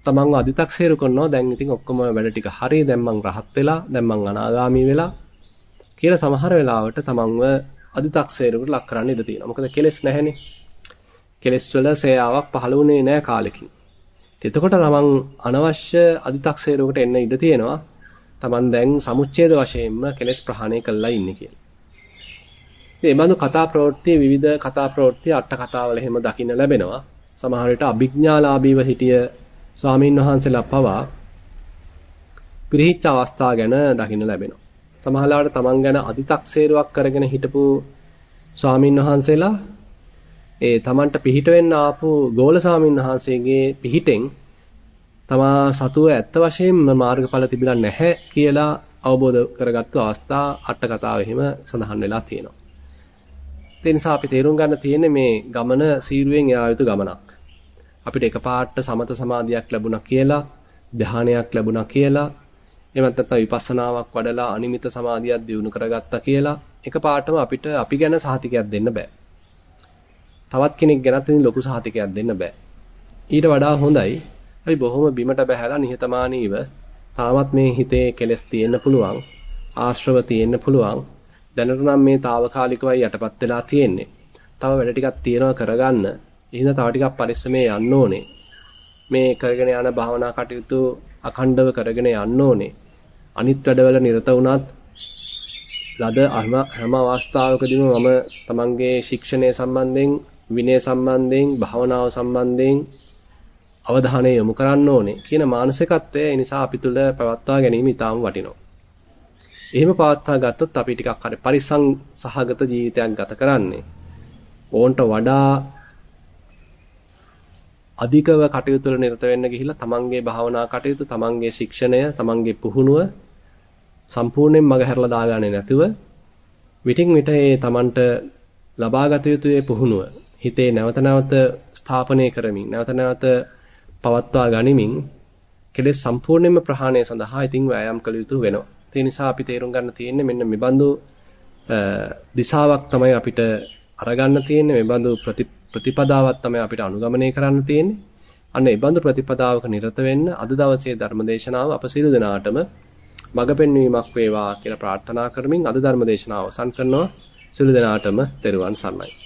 තමන්ව අදි탁සේරු කරනවා දැන් ඉතින් ඔක්කොම වැඩ ටික හරි දැන් මං රහත් වෙලා දැන් මං අනාගාමී වෙලා කියලා සමහර වෙලාවට තමන්ව අදි탁සේරුවට ලක් කරන්න ඉඩ තියෙනවා. මොකද කෙලෙස් නැහැනේ. කෙලෙස් වල සේයාවක් පහළ වුණේ නැහැ කාලෙකින්. එතකොට තමන් අනවශ්‍ය අදි탁සේරුවකට එන්න ඉඩ තියෙනවා. තමන් දැන් සමුච්ඡේද වශයෙන්ම කෙලෙස් ප්‍රහාණය කළා ඉන්නේ කියලා. මේ බඳු කතා ප්‍රවෘත්ති විවිධ කතා ප්‍රවෘත්ති අට කතාවල එහෙම දකින්න ලැබෙනවා. සමහර විට අභිඥාලාභීව හිටිය ස්වාමින් වහන්සේලා පවා පිරිහිච්ච අවස්ථා ගැන දකින්න ලැබෙනවා. සමහරවිට තමන් ගැන අදි탁සේරුවක් කරගෙන හිටපු ස්වාමින් වහන්සේලා ඒ තමන්ට පිහිට වෙන්න ආපු ගෝල ස්වාමින් වහන්සේගේ පිහිටෙන් තමා සතුව ඇත්ත වශයෙන්ම මාර්ගඵල තිබිලා නැහැ කියලා අවබෝධ කරගත්තු අවස්ථා අට කතාව එහෙම සඳහන් වෙලා තියෙනවා. ඒ නිසා අපි තේරුම් ගන්න තියෙන්නේ මේ ගමන සීරුවෙන් යා යුතු ගමනක්. අපිට එකපාරට සමත සමාධියක් ලැබුණා කියලා, ධානයක් ලැබුණා කියලා එහෙම නැත්නම් විපස්සනාවක් වඩලා අනිමිත සමාධියක් දියුණු කරගත්තා කියලා එකපාරටම අපිට අපි ගැන සහතිකයක් දෙන්න බෑ. තවත් කෙනෙක් ගැනත් ඉතින් ලොකු සහතිකයක් දෙන්න බෑ. ඊට වඩා හොඳයි අපි බොහොම බිමට බහැලා නිහතමානීව තාමත් මේ හිතේ කෙලස් තියෙන්න පුළුවන් ආශ්‍රව තියෙන්න පුළුවන් දැනට නම් මේ తాවකාලිකවයි යටපත් වෙලා තියෙන්නේ. තව වැඩ ටිකක් තියෙනවා කරගන්න. එහෙනම් තව ටිකක් පරිස්සමේ යන්න ඕනේ. මේ කරගෙන යන භාවනා කටයුතු අඛණ්ඩව කරගෙන යන්න ඕනේ. අනිත් වැඩවල නිරත වුණත් ලද හැම අවස්ථාවකදීම මම තමන්ගේ ශික්ෂණය සම්බන්ධයෙන් විනය සම්බන්ධයෙන් භාවනාව සම්බන්ධයෙන් අවධානය යොමු කරන්න ඕනේ කියන මානසිකත්වය ඒ නිසා අපි තුල පවත්වා ගැනීම ඉතාම වටිනවා. එහෙම පවත්වා ගත්තොත් අපි ටිකක් හරි පරිසං සහගත ජීවිතයක් ගත කරන්නේ. ඕන්ට වඩා අධිකව කටයුතු වල නිරත වෙන්න ගිහිල්ලා තමන්ගේ භාවනා කටයුතු, තමන්ගේ ශික්ෂණය, තමන්ගේ පුහුණුව සම්පූර්ණයෙන් මගහැරලා දාගන්නේ නැතුව විටින් විට ඒ තමන්ට ලබාගත යුතු ඒ පුහුණුව හිතේ නැවත නැවත ස්ථාපනය කරමින් නැවත නැවත පවත්වා ගනිමින් කෙලෙස් සම්පූර්ණයෙන්ම ප්‍රහාණය සඳහා ඉතින් වෑයම් කළ යුතු වෙනවා. ඒ නිසා අපි තේරුම් ගන්න තියෙන්නේ මෙන්න මේ බඳු දිශාවක් තමයි අපිට අරගන්න තියෙන්නේ මේ බඳු ප්‍රතිපදාවක් තමයි අපිට අනුගමනය කරන්න තියෙන්නේ. අන්න ඒ බඳු ප්‍රතිපදාවක නිරත වෙන්න අද දවසේ ධර්මදේශනාව අප සියලු දෙනාටම මඟ පෙන්වීමක් වේවා කියලා ප්‍රාර්ථනා කරමින් අද ධර්මදේශනාව අවසන් කරනවා. සියලු දෙනාටම තෙරුවන් සරණයි.